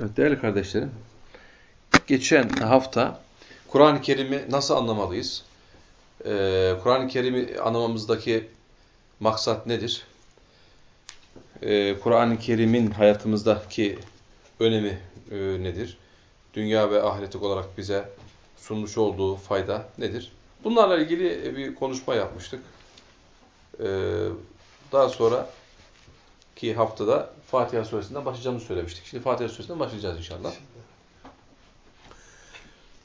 Evet değerli kardeşlerim, geçen hafta Kur'an-ı Kerim'i nasıl anlamalıyız? Ee, Kur'an-ı Kerim'i anlamamızdaki maksat nedir? Ee, Kur'an-ı Kerim'in hayatımızdaki önemi e, nedir? Dünya ve ahiretik olarak bize sunmuş olduğu fayda nedir? Bunlarla ilgili bir konuşma yapmıştık. Ee, daha sonra ki haftada Fatiha suresinden başlayacağımızı söylemiştik. Şimdi Fatiha suresinden başlayacağız inşallah.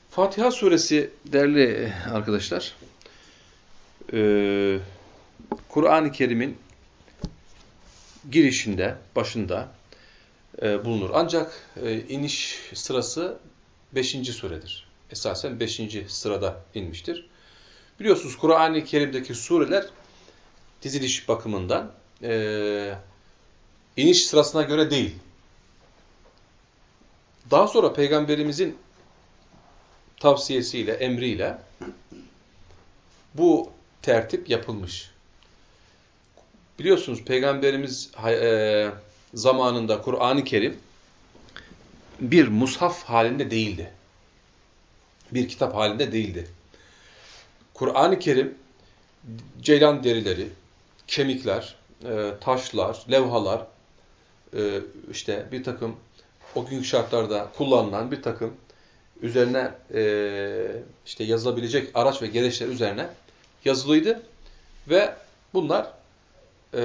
Fatiha suresi değerli arkadaşlar, e, Kur'an-ı Kerim'in girişinde, başında e, bulunur. Ancak e, iniş sırası 5. suredir. Esasen 5. sırada inmiştir. Biliyorsunuz Kur'an-ı Kerim'deki sureler diziliş bakımından e, iniş sırasına göre değil. Daha sonra Peygamberimizin tavsiyesiyle, emriyle bu tertip yapılmış. Biliyorsunuz Peygamberimiz e, zamanında Kur'an-ı Kerim bir mushaf halinde değildi. Bir kitap halinde değildi. Kur'an-ı Kerim ceylan derileri, kemikler, e, taşlar, levhalar, e, işte bir takım o günkü şartlarda kullanılan bir takım üzerine e, işte yazılabilecek araç ve gereçler üzerine yazılıydı ve bunlar e,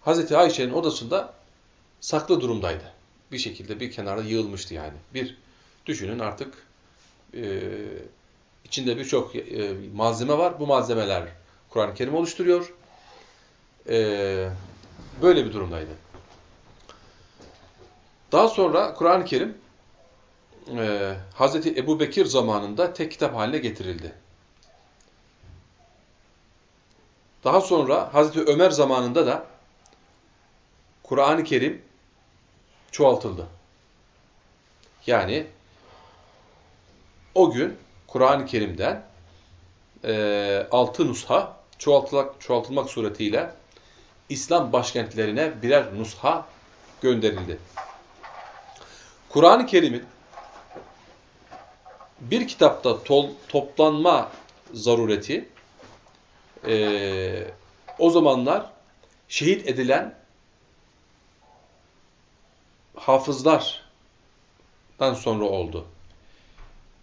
Hazreti Ayşe'nin odasında saklı durumdaydı. Bir şekilde bir kenarda yığılmıştı yani. Bir düşünün artık e, içinde birçok e, malzeme var. Bu malzemeler Kur'an-ı Kerim oluşturuyor. Böyle bir durumdaydı. Daha sonra Kur'an-ı Kerim e, Hz. Ebu Bekir zamanında tek kitap haline getirildi. Daha sonra Hz. Ömer zamanında da Kur'an-ı Kerim çoğaltıldı. Yani o gün Kur'an-ı Kerim'den e, altı nusha çoğaltılmak, çoğaltılmak suretiyle İslam başkentlerine birer nusha gönderildi. Kur'an-ı Kerim'in bir kitapta tol, toplanma zarureti e, o zamanlar şehit edilen hafızlardan sonra oldu.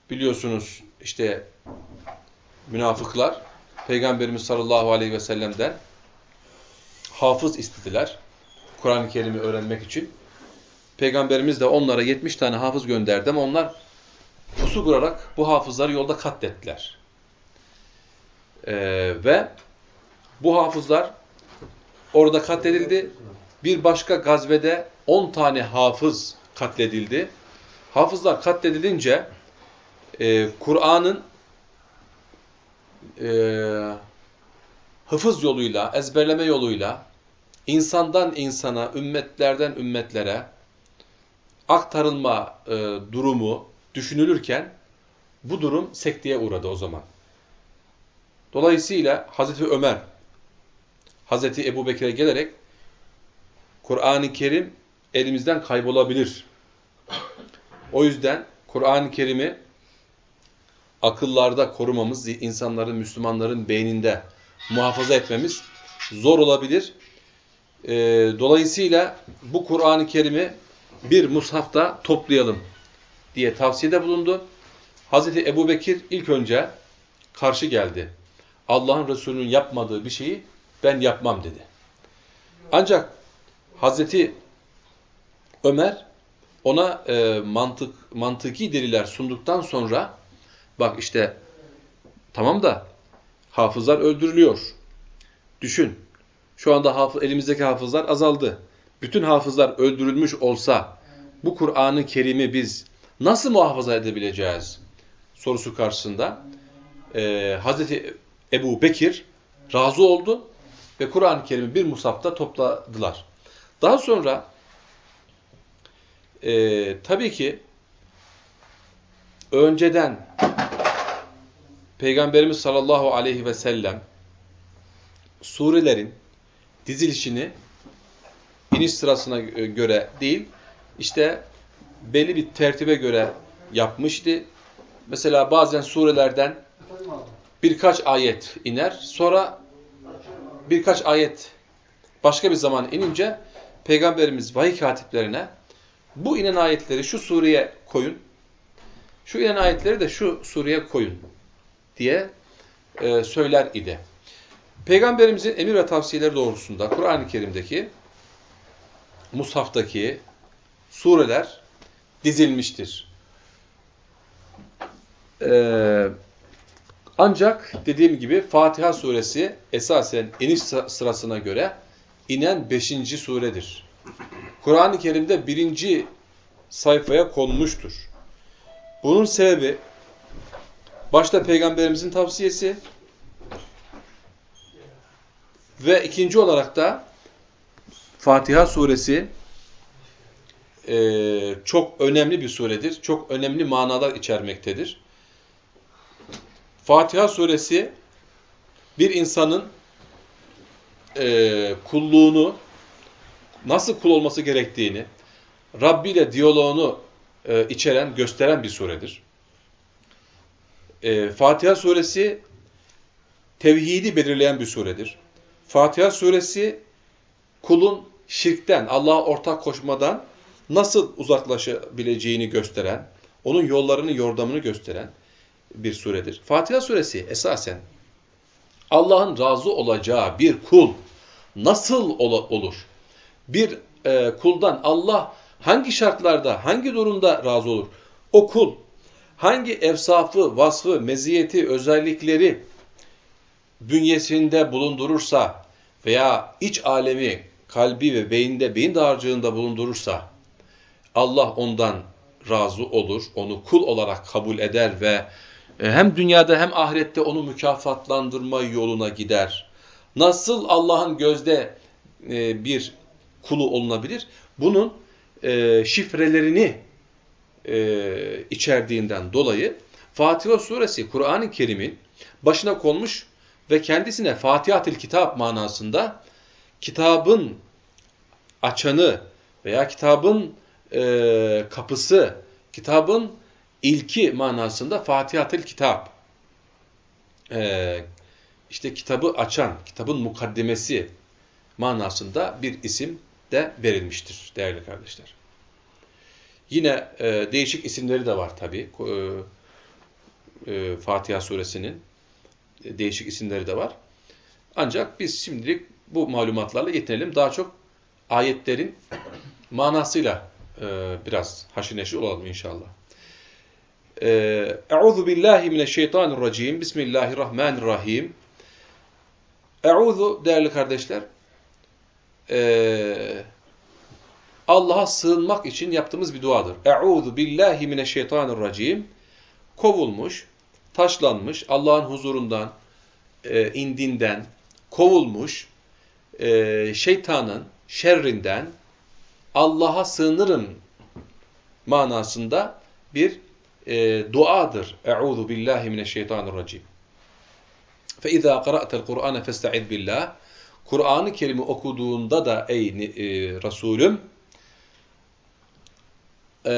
Biliyorsunuz işte münafıklar Peygamberimiz sallallahu aleyhi ve sellem'den hafız istediler. Kur'an-ı Kerim'i öğrenmek için. Peygamberimiz de onlara 70 tane hafız gönderdi ama onlar pusu kurarak bu hafızları yolda katlettiler. Ee, ve bu hafızlar orada katledildi. Bir başka gazvede 10 tane hafız katledildi. Hafızlar katledilince e, Kur'an'ın e, hıfız yoluyla, ezberleme yoluyla insandan insana, ümmetlerden ümmetlere aktarılma e, durumu düşünülürken bu durum sekteye uğradı o zaman. Dolayısıyla Hazreti Ömer, Hazreti Ebu Bekir'e gelerek Kur'an-ı Kerim elimizden kaybolabilir. O yüzden Kur'an-ı Kerim'i akıllarda korumamız, insanların, Müslümanların beyninde muhafaza etmemiz zor olabilir. E, dolayısıyla bu Kur'an-ı Kerim'i bir mushafta toplayalım diye tavsiyede bulundu. Hazreti Ebu Bekir ilk önce karşı geldi. Allah'ın Resulü'nün yapmadığı bir şeyi ben yapmam dedi. Ancak Hazreti Ömer ona e, mantık mantıki deliller sunduktan sonra bak işte tamam da hafızlar öldürülüyor. Düşün. Şu anda hafız, elimizdeki hafızlar azaldı bütün hafızlar öldürülmüş olsa bu Kur'an-ı Kerim'i biz nasıl muhafaza edebileceğiz sorusu karşısında e, Hazreti Ebu Bekir razı oldu ve Kur'an-ı Kerim'i bir musafta topladılar. Daha sonra e, tabii ki önceden Peygamberimiz sallallahu aleyhi ve sellem surelerin dizilişini iniş sırasına göre değil, işte belli bir tertibe göre yapmıştı. Mesela bazen surelerden birkaç ayet iner. Sonra birkaç ayet başka bir zaman inince Peygamberimiz vahiy katiplerine bu inen ayetleri şu sureye koyun, şu inen ayetleri de şu sureye koyun diye e, söyler idi. Peygamberimizin emir ve tavsiyeleri doğrultusunda Kur'an-ı Kerim'deki Mushaf'taki sureler dizilmiştir. Ee, ancak dediğim gibi Fatiha suresi esasen iniş sırasına göre inen beşinci suredir. Kur'an-ı Kerim'de birinci sayfaya konmuştur. Bunun sebebi başta Peygamberimizin tavsiyesi ve ikinci olarak da Fatiha suresi e, çok önemli bir suredir. Çok önemli manalar içermektedir. Fatiha suresi bir insanın e, kulluğunu, nasıl kul olması gerektiğini, Rabbi ile diyaloğunu e, içeren, gösteren bir suredir. E, Fatiha suresi tevhidi belirleyen bir suredir. Fatiha suresi kulun şirkten, Allah'a ortak koşmadan nasıl uzaklaşabileceğini gösteren, onun yollarını, yordamını gösteren bir suredir. Fatiha suresi esasen Allah'ın razı olacağı bir kul nasıl ol olur? Bir e, kuldan Allah hangi şartlarda, hangi durumda razı olur? O kul hangi efsafı, vasfı, meziyeti, özellikleri bünyesinde bulundurursa veya iç alemi, kalbi ve beyinde, beyin dağarcığında bulundurursa Allah ondan razı olur, onu kul olarak kabul eder ve e, hem dünyada hem ahirette onu mükafatlandırma yoluna gider. Nasıl Allah'ın gözde e, bir kulu olunabilir? Bunun e, şifrelerini içerdiğinden dolayı Fatiha suresi Kur'an-ı Kerim'in başına konmuş ve kendisine Fatihatil Kitap manasında kitabın açanı veya kitabın e, kapısı, kitabın ilki manasında Fatihatil Kitap. E, işte kitabı açan, kitabın mukaddemesi manasında bir isim de verilmiştir değerli kardeşler. Yine e, değişik isimleri de var tabi. E, e, Fatiha suresinin değişik isimleri de var. Ancak biz şimdilik bu malumatlarla yetinelim. Daha çok ayetlerin manasıyla e, biraz haşi neşi olalım inşallah. Euzu billahi mineşşeytanirracim. Bismillahirrahmanirrahim. Euzu değerli kardeşler, e, Allah'a sığınmak için yaptığımız bir duadır. Euzu billahi mineşşeytanirracim. Kovulmuş, taşlanmış, Allah'ın huzurundan, e, indinden, kovulmuş, e, şeytanın şerrinden Allah'a sığınırım manasında bir e, duadır. Euzu billahi mineşşeytanirracim. Fe izâ qara'tel Kur'ane festaiz billah. Kur'an-ı Kerim'i okuduğunda da ey e, Resulüm e,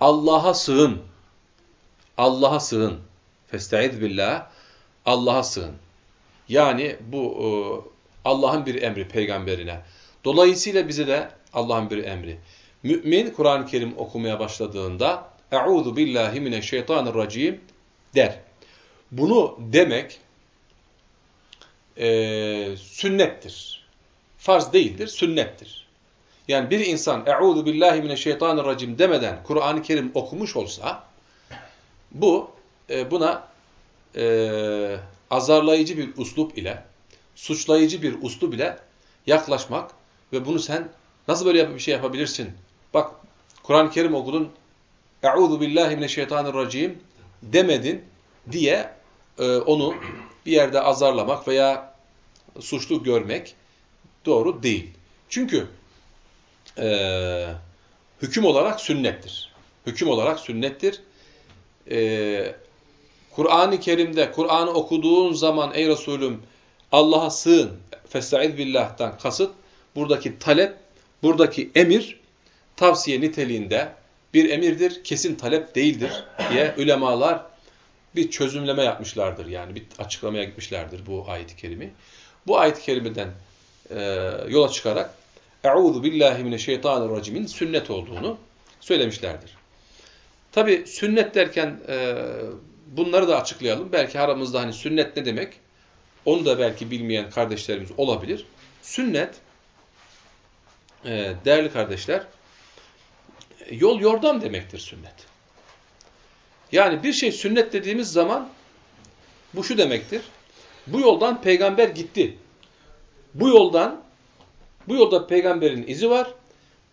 Allah'a sığın. Allah'a sığın. Festaiz billah. Allah'a sığın. Yani bu e, Allah'ın bir emri peygamberine. Dolayısıyla bize de Allah'ın bir emri. Mümin Kur'an-ı Kerim okumaya başladığında Euzu billahi mineşşeytanirracim der. Bunu demek e, sünnettir. Farz değildir, sünnettir. Yani bir insan Euzu billahi mineşşeytanirracim demeden Kur'an-ı Kerim okumuş olsa bu e, buna e, azarlayıcı bir uslup ile, suçlayıcı bir uslup ile yaklaşmak ve bunu sen nasıl böyle bir şey yapabilirsin? Bak Kur'an-ı Kerim okudun, Eûzu billahi mineşşeytanirracim demedin diye e, onu bir yerde azarlamak veya suçlu görmek doğru değil. Çünkü e, hüküm olarak sünnettir. Hüküm olarak sünnettir. E, Kur'an-ı Kerim'de Kur'an'ı okuduğun zaman ey Resulüm Allah'a sığın, festaiz billah'tan kasıt buradaki talep, buradaki emir tavsiye niteliğinde bir emirdir, kesin talep değildir diye ulemalar bir çözümleme yapmışlardır. Yani bir açıklamaya gitmişlerdir bu ayet-i kerimi. Bu ayet-i kerimeden e, yola çıkarak Euzu billahi mineşşeytanirracim'in sünnet olduğunu söylemişlerdir. Tabi sünnet derken e, bunları da açıklayalım. Belki aramızda hani sünnet ne demek? Onu da belki bilmeyen kardeşlerimiz olabilir. Sünnet, e, değerli kardeşler, yol yordam demektir sünnet. Yani bir şey sünnet dediğimiz zaman bu şu demektir. Bu yoldan peygamber gitti. Bu yoldan, bu yolda peygamberin izi var.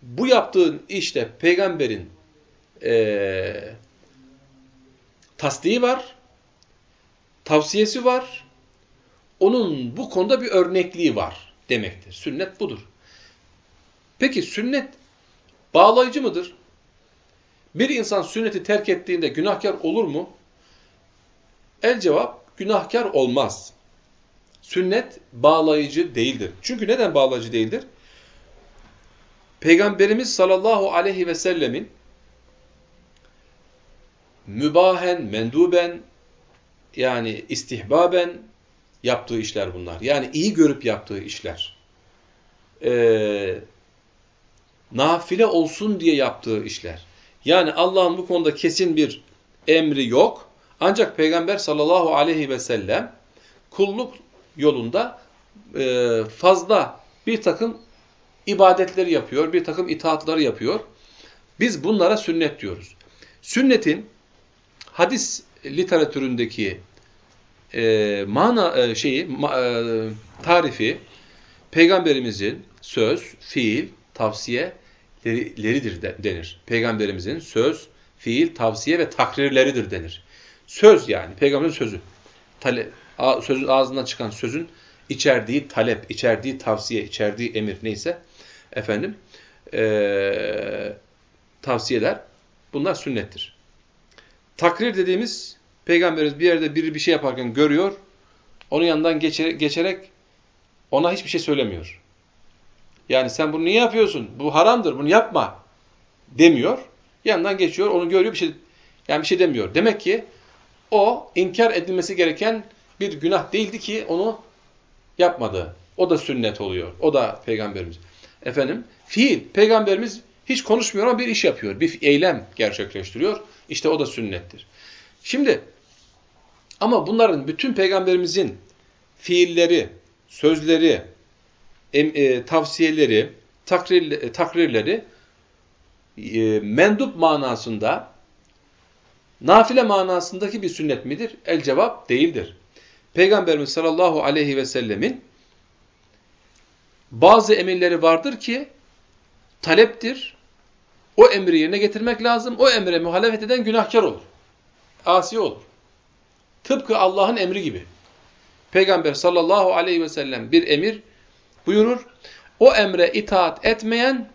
Bu yaptığın işte peygamberin e, tasdiği var, tavsiyesi var, onun bu konuda bir örnekliği var demektir. Sünnet budur. Peki sünnet bağlayıcı mıdır? Bir insan sünneti terk ettiğinde günahkar olur mu? El cevap günahkar olmaz. Sünnet bağlayıcı değildir. Çünkü neden bağlayıcı değildir? Peygamberimiz sallallahu aleyhi ve sellemin mübahen, menduben yani istihbaben yaptığı işler bunlar. Yani iyi görüp yaptığı işler. Ee, nafile olsun diye yaptığı işler. Yani Allah'ın bu konuda kesin bir emri yok. Ancak Peygamber sallallahu aleyhi ve sellem kulluk yolunda e, fazla bir takım ibadetleri yapıyor, bir takım itaatları yapıyor. Biz bunlara sünnet diyoruz. Sünnetin hadis literatüründeki e, mana e, şeyi ma, e, tarifi peygamberimizin söz, fiil, tavsiyeleridir de, denir. Peygamberimizin söz, fiil, tavsiye ve takrirleridir denir. Söz yani peygamberin sözü. Tale, a, ağzından çıkan sözün içerdiği talep, içerdiği tavsiye, içerdiği emir neyse efendim e, tavsiyeler bunlar sünnettir. Takrir dediğimiz peygamberimiz bir yerde biri bir şey yaparken görüyor. Onun yanından geçerek ona hiçbir şey söylemiyor. Yani sen bunu niye yapıyorsun? Bu haramdır, bunu yapma demiyor. Yanından geçiyor, onu görüyor, bir şey yani bir şey demiyor. Demek ki o inkar edilmesi gereken bir günah değildi ki onu yapmadı. O da sünnet oluyor. O da peygamberimiz. Efendim, fiil. Peygamberimiz hiç konuşmuyor ama bir iş yapıyor. Bir eylem gerçekleştiriyor. İşte o da sünnettir. Şimdi ama bunların bütün peygamberimizin fiilleri, sözleri, e, tavsiyeleri, takrir, e, takrirleri e, mendup manasında, nafile manasındaki bir sünnet midir? El cevap değildir. Peygamberimiz sallallahu aleyhi ve sellemin bazı emirleri vardır ki taleptir, o emri yerine getirmek lazım. O emre muhalefet eden günahkar olur. Asi olur. Tıpkı Allah'ın emri gibi. Peygamber sallallahu aleyhi ve sellem bir emir buyurur. O emre itaat etmeyen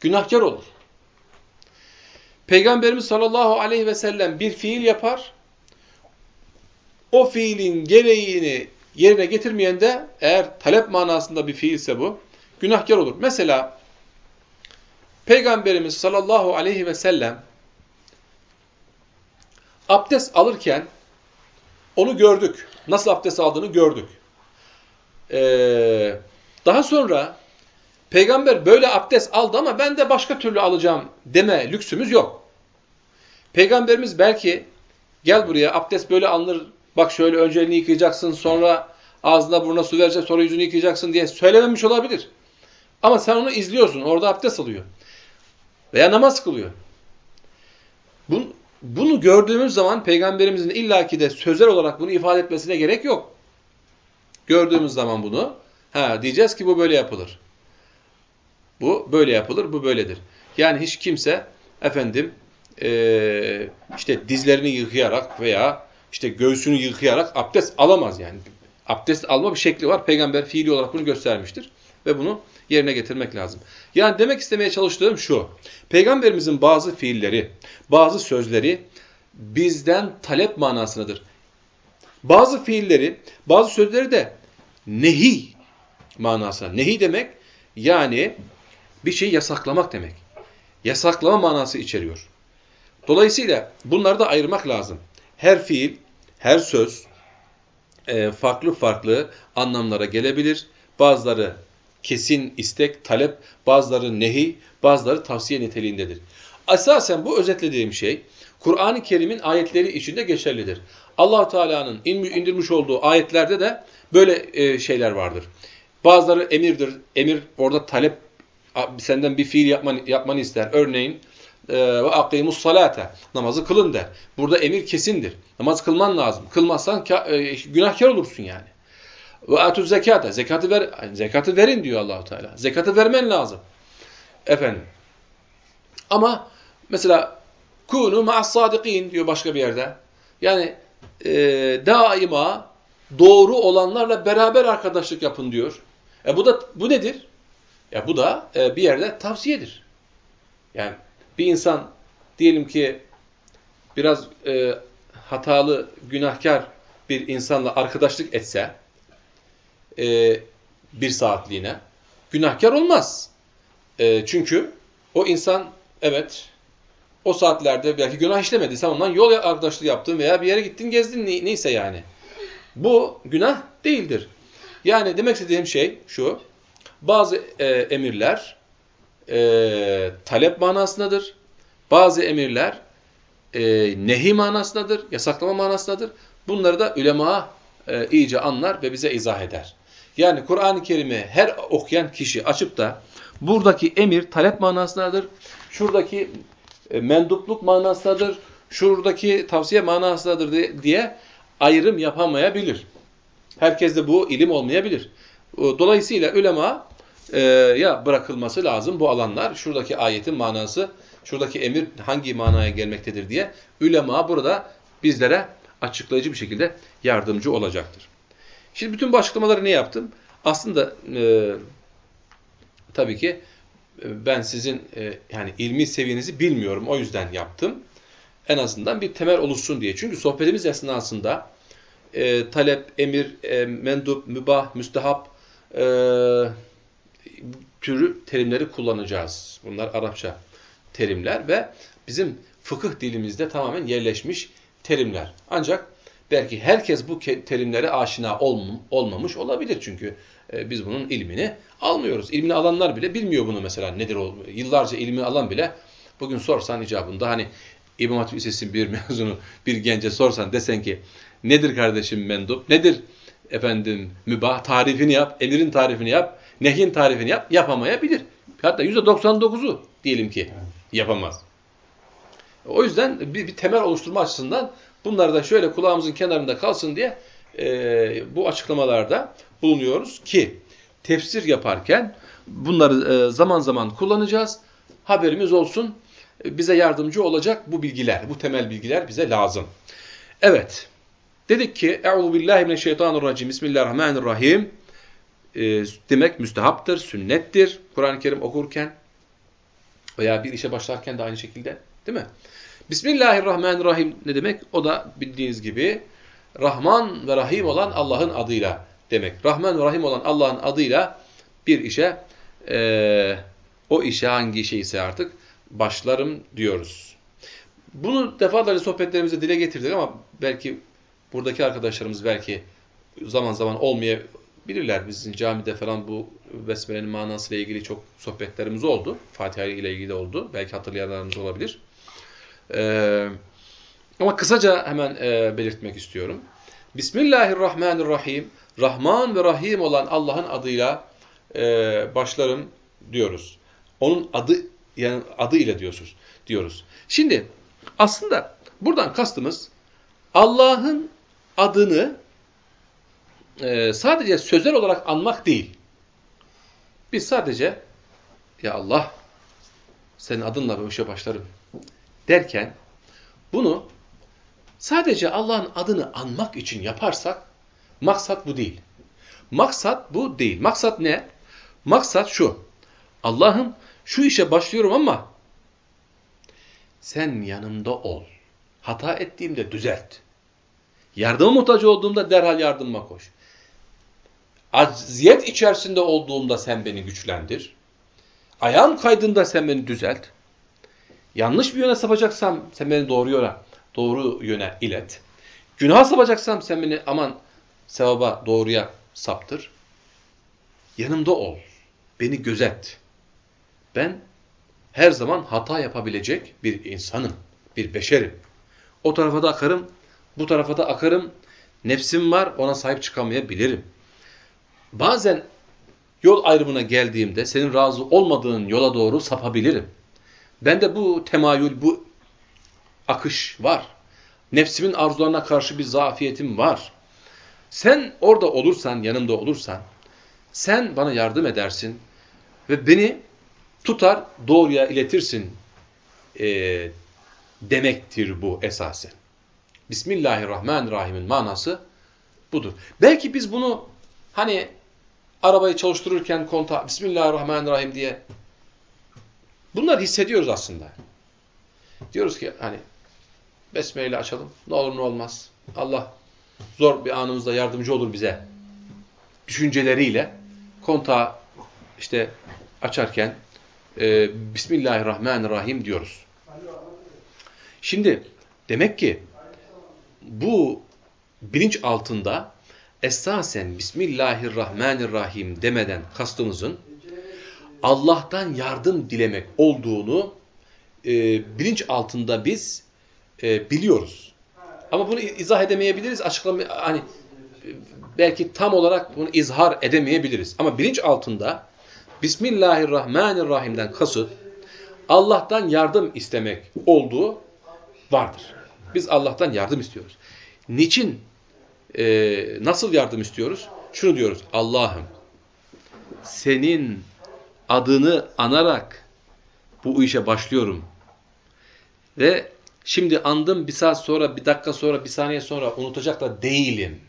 günahkar olur. Peygamberimiz sallallahu aleyhi ve sellem bir fiil yapar. O fiilin gereğini yerine getirmeyen de eğer talep manasında bir fiilse bu günahkar olur. Mesela Peygamberimiz sallallahu aleyhi ve sellem abdest alırken onu gördük. Nasıl abdest aldığını gördük. Ee, daha sonra peygamber böyle abdest aldı ama ben de başka türlü alacağım deme lüksümüz yok. Peygamberimiz belki gel buraya abdest böyle alınır bak şöyle önce elini yıkayacaksın sonra ağzına burnuna su verecek sonra yüzünü yıkayacaksın diye söylememiş olabilir. Ama sen onu izliyorsun orada abdest alıyor. Veya namaz kılıyor. Bunu, bunu gördüğümüz zaman Peygamberimizin illaki de sözel olarak bunu ifade etmesine gerek yok. Gördüğümüz zaman bunu ha diyeceğiz ki bu böyle yapılır. Bu böyle yapılır, bu böyledir. Yani hiç kimse efendim e, işte dizlerini yıkayarak veya işte göğsünü yıkayarak abdest alamaz yani. Abdest alma bir şekli var. Peygamber fiili olarak bunu göstermiştir. Ve bunu yerine getirmek lazım. Yani demek istemeye çalıştığım şu. Peygamberimizin bazı fiilleri, bazı sözleri bizden talep manasındadır. Bazı fiilleri, bazı sözleri de nehi manasına. Nehi demek yani bir şeyi yasaklamak demek. yasaklama manası içeriyor. Dolayısıyla bunları da ayırmak lazım. Her fiil, her söz e, farklı farklı anlamlara gelebilir. Bazıları kesin istek, talep, bazıları nehi, bazıları tavsiye niteliğindedir. Esasen bu özetlediğim şey Kur'an-ı Kerim'in ayetleri içinde geçerlidir. allah Teala'nın indirmiş olduğu ayetlerde de böyle e, şeyler vardır. Bazıları emirdir. Emir orada talep senden bir fiil yapmanı, yapmanı ister. Örneğin e, ve akimus salate namazı kılın der. Burada emir kesindir. Namaz kılman lazım. Kılmazsan e, günahkar olursun yani. Ve atü zekata zekatı ver zekatı verin diyor Allahu Teala. Zekatı vermen lazım. Efendim. Ama mesela kunu ma'as sadikin diyor başka bir yerde. Yani e, daima doğru olanlarla beraber arkadaşlık yapın diyor. E bu da bu nedir? Ya bu da e, bir yerde tavsiyedir. Yani bir insan diyelim ki biraz e, hatalı, günahkar bir insanla arkadaşlık etse e, bir saatliğine günahkar olmaz. E, çünkü o insan evet o saatlerde belki günah işlemedi. Sen ondan yol arkadaşlığı yaptın veya bir yere gittin gezdin neyse yani. Bu günah değildir. Yani demek istediğim şey şu. Bazı e, emirler e, talep manasındadır. Bazı emirler e, nehi manasındadır, yasaklama manasındadır. Bunları da ulema e, iyice anlar ve bize izah eder. Yani Kur'an-ı Kerim'i her okuyan kişi açıp da buradaki emir talep manasındadır, şuradaki e, mendupluk manasındadır, şuradaki tavsiye manasındadır diye ayrım yapamayabilir. Herkeste bu ilim olmayabilir. Dolayısıyla ulema e, ya bırakılması lazım bu alanlar. Şuradaki ayetin manası, şuradaki emir hangi manaya gelmektedir diye ulema burada bizlere açıklayıcı bir şekilde yardımcı olacaktır. Şimdi bütün bu açıklamaları ne yaptım? Aslında e, tabii ki e, ben sizin e, yani ilmi seviyenizi bilmiyorum. O yüzden yaptım. En azından bir temel oluşsun diye. Çünkü sohbetimiz esnasında e, talep, emir, e, mendup, mübah, müstehap e, türü terimleri kullanacağız. Bunlar Arapça terimler ve bizim fıkıh dilimizde tamamen yerleşmiş terimler. Ancak belki herkes bu terimlere aşina olmamış olabilir çünkü e, biz bunun ilmini almıyoruz. İlmini alanlar bile bilmiyor bunu mesela nedir o. Yıllarca ilmi alan bile bugün sorsan icabında hani İmam Hatip Lisesi bir mezunu bir gence sorsan desen ki nedir kardeşim mendup, nedir efendim mübah tarifini yap, emirin tarifini yap, nehyin tarifini yap, yapamayabilir. Hatta %99'u diyelim ki yapamaz. O yüzden bir, bir temel oluşturma açısından bunları da şöyle kulağımızın kenarında kalsın diye e, bu açıklamalarda bulunuyoruz ki tefsir yaparken bunları e, zaman zaman kullanacağız. Haberimiz olsun bize yardımcı olacak bu bilgiler, bu temel bilgiler bize lazım. Evet, dedik ki Euzu billahi mineşşeytanirracim. Bismillahirrahmanirrahim. E, demek müstehaptır, sünnettir. Kur'an-ı Kerim okurken veya bir işe başlarken de aynı şekilde, değil mi? Bismillahirrahmanirrahim ne demek? O da bildiğiniz gibi Rahman ve Rahim olan Allah'ın adıyla demek. Rahman ve Rahim olan Allah'ın adıyla bir işe, e, o işe hangi işe ise artık başlarım diyoruz. Bunu defalarca sohbetlerimizde dile getirdik ama belki buradaki arkadaşlarımız belki zaman zaman olmayabilirler. Bizim camide falan bu Besmele'nin manasıyla ilgili çok sohbetlerimiz oldu. Fatiha ile ilgili oldu. Belki hatırlayanlarımız olabilir. Ee, ama kısaca hemen e, belirtmek istiyorum. Bismillahirrahmanirrahim. Rahman ve Rahim olan Allah'ın adıyla e, başlarım diyoruz. Onun adı yani adı ile diyoruz. diyoruz. Şimdi aslında buradan kastımız Allah'ın adını e, sadece sözel olarak anmak değil. Biz sadece ya Allah senin adınla bu işe başlarım derken bunu sadece Allah'ın adını anmak için yaparsak maksat bu değil. Maksat bu değil. Maksat ne? Maksat şu. Allah'ım şu işe başlıyorum ama sen yanımda ol. Hata ettiğimde düzelt. Yardıma muhtaç olduğumda derhal yardımıma koş. Aziyet içerisinde olduğumda sen beni güçlendir. Ayağım kaydında sen beni düzelt. Yanlış bir yöne sapacaksam sen beni doğru yöne, doğru yöne ilet. Günah sapacaksam sen beni aman sevaba doğruya saptır. Yanımda ol. Beni gözet. Ben her zaman hata yapabilecek bir insanım. Bir beşerim. O tarafa da akarım, bu tarafa da akarım. Nefsim var, ona sahip çıkamayabilirim. Bazen yol ayrımına geldiğimde senin razı olmadığın yola doğru sapabilirim. Bende bu temayül, bu akış var. Nefsimin arzularına karşı bir zafiyetim var. Sen orada olursan, yanımda olursan, sen bana yardım edersin ve beni tutar, doğruya iletirsin e, demektir bu esasen. Bismillahirrahmanirrahim'in manası budur. Belki biz bunu hani arabayı çalıştırırken konta Bismillahirrahmanirrahim diye bunları hissediyoruz aslında. Diyoruz ki hani Besmele açalım. Ne olur ne olmaz. Allah zor bir anımızda yardımcı olur bize. Düşünceleriyle kontağı işte açarken e, Bismillahirrahmanirrahim diyoruz. Şimdi demek ki bu bilinç altında esasen Bismillahirrahmanirrahim demeden kastımızın Allah'tan yardım dilemek olduğunu e, bilinç altında biz e, biliyoruz. Ama bunu izah edemeyebiliriz. Açıklama hani belki tam olarak bunu izhar edemeyebiliriz. Ama bilinç altında Bismillahirrahmanirrahim'den kasıt Allah'tan yardım istemek olduğu vardır. Biz Allah'tan yardım istiyoruz. Niçin, e, nasıl yardım istiyoruz? Şunu diyoruz, Allah'ım senin adını anarak bu işe başlıyorum. Ve şimdi andım bir saat sonra, bir dakika sonra, bir saniye sonra unutacak da değilim.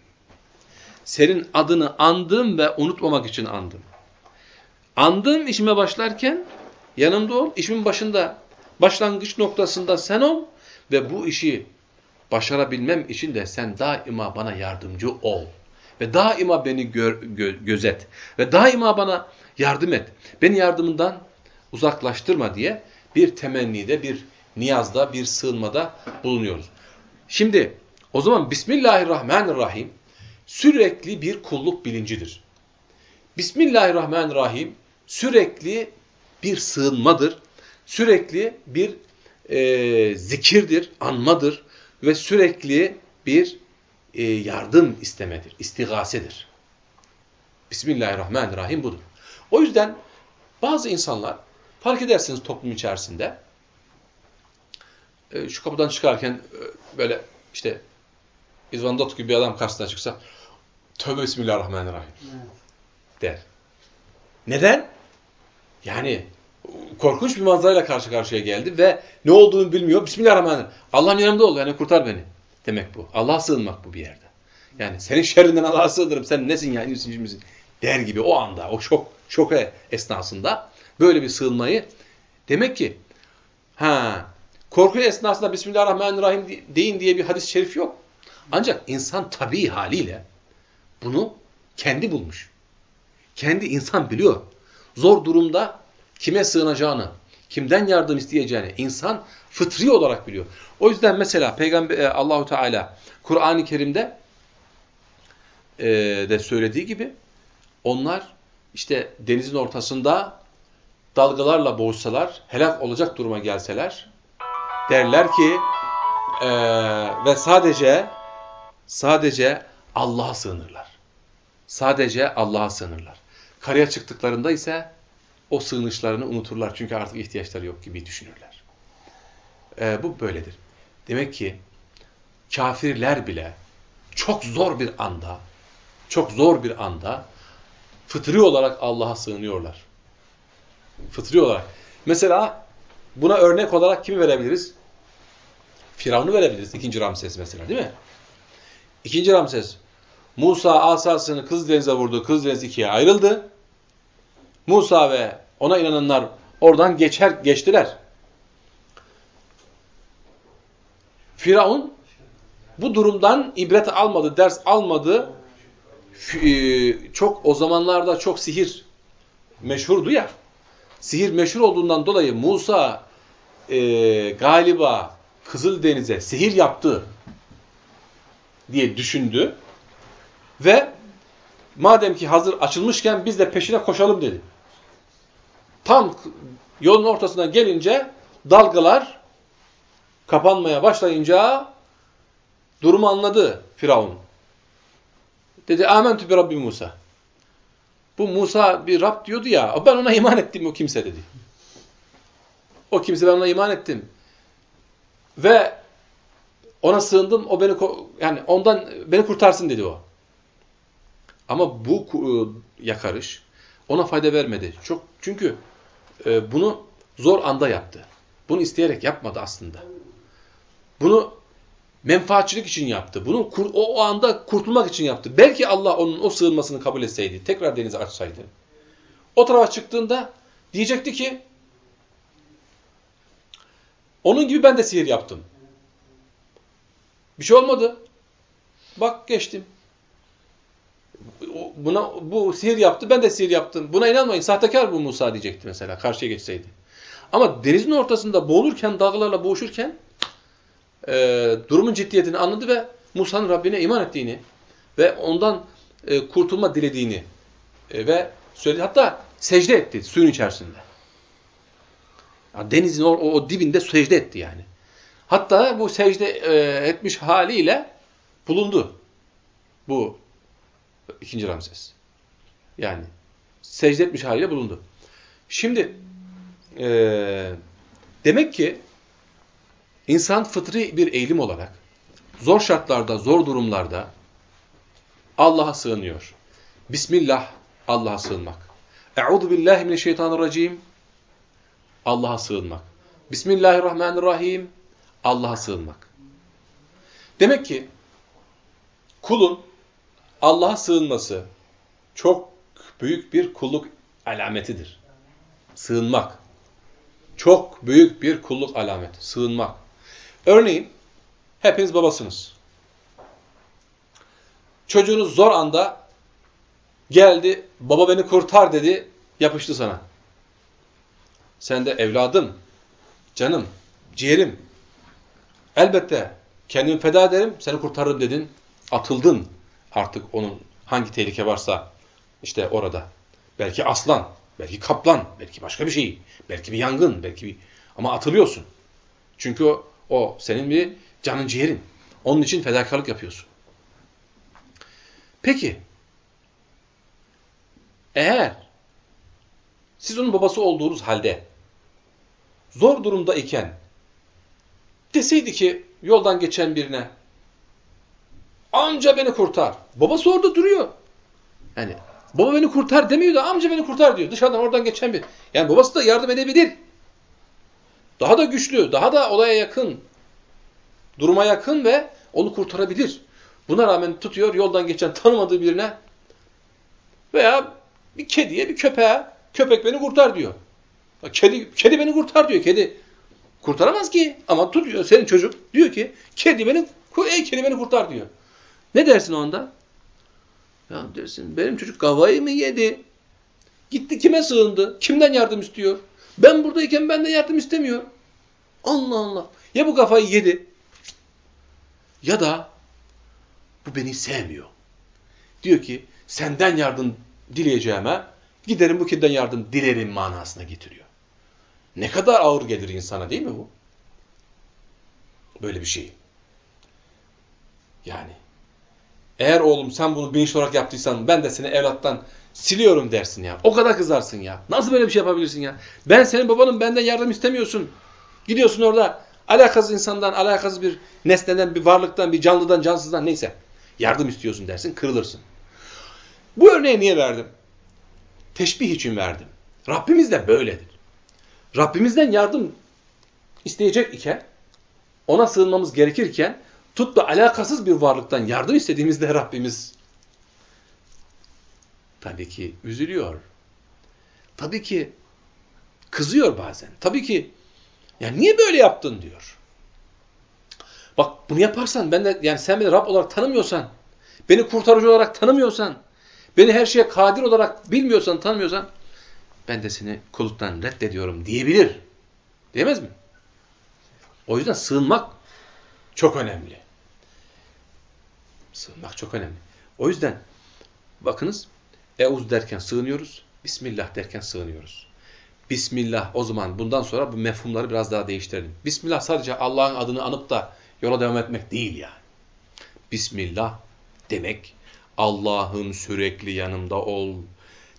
Senin adını andım ve unutmamak için andım. Andım işime başlarken yanımda ol, işimin başında, başlangıç noktasında sen ol ve bu işi başarabilmem için de sen daima bana yardımcı ol. Ve daima beni gör, gö, gözet. Ve daima bana yardım et. Beni yardımından uzaklaştırma diye bir temennide, bir niyazda, bir sığınmada bulunuyoruz. Şimdi o zaman Bismillahirrahmanirrahim sürekli bir kulluk bilincidir. Bismillahirrahmanirrahim sürekli bir sığınmadır. Sürekli bir e, zikirdir, anmadır ve sürekli bir e, yardım istemedir, istigasedir. Bismillahirrahmanirrahim budur. O yüzden bazı insanlar fark edersiniz toplum içerisinde e, şu kapıdan çıkarken e, böyle işte İzvandot gibi bir adam karşısına çıksa tövbe Bismillahirrahmanirrahim der. Neden? Yani korkunç bir manzarayla karşı karşıya geldi ve ne olduğunu bilmiyor. Bismillahirrahmanirrahim. Allah'ın yanımda ol yani kurtar beni. Demek bu. Allah'a sığınmak bu bir yerde. Yani senin şerrinden Allah'a sığınırım. Sen nesin ya? İnsin? Der gibi o anda, o şok, şok esnasında böyle bir sığınmayı demek ki ha korku esnasında Bismillahirrahmanirrahim deyin diye bir hadis-i şerif yok. Ancak insan tabii haliyle bunu kendi bulmuş. Kendi insan biliyor. Zor durumda kime sığınacağını, kimden yardım isteyeceğini insan fıtri olarak biliyor. O yüzden mesela Peygamber e, Allahu Teala Kur'an-ı Kerim'de e, de söylediği gibi onlar işte denizin ortasında dalgalarla boğuşsalar, helak olacak duruma gelseler derler ki e, ve sadece sadece Allah'a sığınırlar. Sadece Allah'a sığınırlar. Karaya çıktıklarında ise o sığınışlarını unuturlar. Çünkü artık ihtiyaçları yok gibi düşünürler. Ee, bu böyledir. Demek ki kafirler bile çok zor bir anda, çok zor bir anda fıtri olarak Allah'a sığınıyorlar. Fıtri olarak. Mesela buna örnek olarak kimi verebiliriz? Firavun'u verebiliriz. İkinci Ramses mesela değil mi? İkinci Ramses. Musa asasını Kızıldeniz'e vurdu. Kızıldeniz ikiye ayrıldı. Musa ve ona inananlar oradan geçer geçtiler. Firavun bu durumdan ibret almadı, ders almadı. E, çok o zamanlarda çok sihir meşhurdu ya. Sihir meşhur olduğundan dolayı Musa e, galiba Kızıldeniz'e sihir yaptı diye düşündü ve madem ki hazır açılmışken biz de peşine koşalım dedi. Tam yolun ortasına gelince dalgalar kapanmaya başlayınca durumu anladı Firavun. Dedi amentü bi Rabbi Musa. Bu Musa bir Rab diyordu ya ben ona iman ettim o kimse dedi. O kimse ben ona iman ettim. Ve ona sığındım o beni yani ondan beni kurtarsın dedi o. Ama bu e, yakarış ona fayda vermedi. Çok çünkü e, bunu zor anda yaptı. Bunu isteyerek yapmadı aslında. Bunu menfaatçilik için yaptı. Bunu o, o anda kurtulmak için yaptı. Belki Allah onun o sığınmasını kabul etseydi, tekrar denize açsaydı. O tarafa çıktığında diyecekti ki onun gibi ben de sihir yaptım. Bir şey olmadı. Bak geçtim. Buna bu sihir yaptı, ben de sihir yaptım. Buna inanmayın. Sahtekar bu Musa diyecekti mesela karşıya geçseydi. Ama denizin ortasında boğulurken, dalgalarla boğuşurken e, durumun ciddiyetini anladı ve Musa'nın Rabbine iman ettiğini ve ondan e, kurtulma dilediğini e, ve söyledi. Hatta secde etti suyun içerisinde. Yani denizin o, o dibinde secde etti yani. Hatta bu secde e, etmiş haliyle bulundu. Bu ikinci Ramses. Yani secde etmiş haliyle bulundu. Şimdi e, demek ki İnsan fıtri bir eğilim olarak zor şartlarda, zor durumlarda Allah'a sığınıyor. Bismillah Allah'a sığınmak. Euzu billahi mineşşeytanirracim Allah'a sığınmak. Bismillahirrahmanirrahim Allah'a sığınmak. Demek ki kulun Allah'a sığınması çok büyük bir kulluk alametidir. Sığınmak. Çok büyük bir kulluk alameti. Sığınmak. Örneğin hepiniz babasınız. Çocuğunuz zor anda geldi, baba beni kurtar dedi, yapıştı sana. Sen de evladım, canım, ciğerim, elbette kendimi feda ederim, seni kurtarırım dedin, atıldın artık onun hangi tehlike varsa işte orada. Belki aslan, belki kaplan, belki başka bir şey, belki bir yangın, belki bir... Ama atılıyorsun. Çünkü o o senin bir canın ciğerin. Onun için fedakarlık yapıyorsun. Peki, eğer siz onun babası olduğunuz halde zor durumda iken deseydi ki yoldan geçen birine amca beni kurtar. Babası orada duruyor. Yani baba beni kurtar demiyor da amca beni kurtar diyor. Dışarıdan oradan geçen bir. Yani babası da yardım edebilir. Daha da güçlü, daha da olaya yakın, duruma yakın ve onu kurtarabilir. Buna rağmen tutuyor yoldan geçen tanımadığı birine veya bir kediye, bir köpeğe, köpek beni kurtar diyor. Kedi, kedi beni kurtar diyor. Kedi kurtaramaz ki ama tutuyor senin çocuk diyor ki kedi beni, ey kedi beni kurtar diyor. Ne dersin o anda? Ya dersin benim çocuk kavayı mı yedi? Gitti kime sığındı? Kimden yardım istiyor? Ben buradayken benden yardım istemiyor. Allah Allah. Ya bu kafayı yedi ya da bu beni sevmiyor. Diyor ki senden yardım dileyeceğime giderim bu kediden yardım dilerim manasına getiriyor. Ne kadar ağır gelir insana değil mi bu? Böyle bir şey. Yani eğer oğlum sen bunu bilinçli olarak yaptıysan ben de seni evlattan siliyorum dersin ya. O kadar kızarsın ya. Nasıl böyle bir şey yapabilirsin ya? Ben senin babanın benden yardım istemiyorsun. Gidiyorsun orada alakasız insandan, alakasız bir nesneden, bir varlıktan, bir canlıdan, cansızdan neyse yardım istiyorsun dersin, kırılırsın. Bu örneği niye verdim? Teşbih için verdim. Rabbimiz de böyledir. Rabbimizden yardım isteyecek iken, ona sığınmamız gerekirken, tut da alakasız bir varlıktan yardım istediğimizde Rabbimiz tabii ki üzülüyor. Tabii ki kızıyor bazen. Tabii ki ya niye böyle yaptın diyor. Bak bunu yaparsan ben de yani sen beni Rab olarak tanımıyorsan, beni kurtarıcı olarak tanımıyorsan, beni her şeye kadir olarak bilmiyorsan, tanımıyorsan ben de seni kuluktan reddediyorum diyebilir. Diyemez mi? O yüzden sığınmak çok önemli. Sığınmak çok önemli. O yüzden bakınız Euz derken sığınıyoruz. Bismillah derken sığınıyoruz. Bismillah o zaman bundan sonra bu mefhumları biraz daha değiştirelim. Bismillah sadece Allah'ın adını anıp da yola devam etmek değil yani. Bismillah demek Allah'ım sürekli yanımda ol.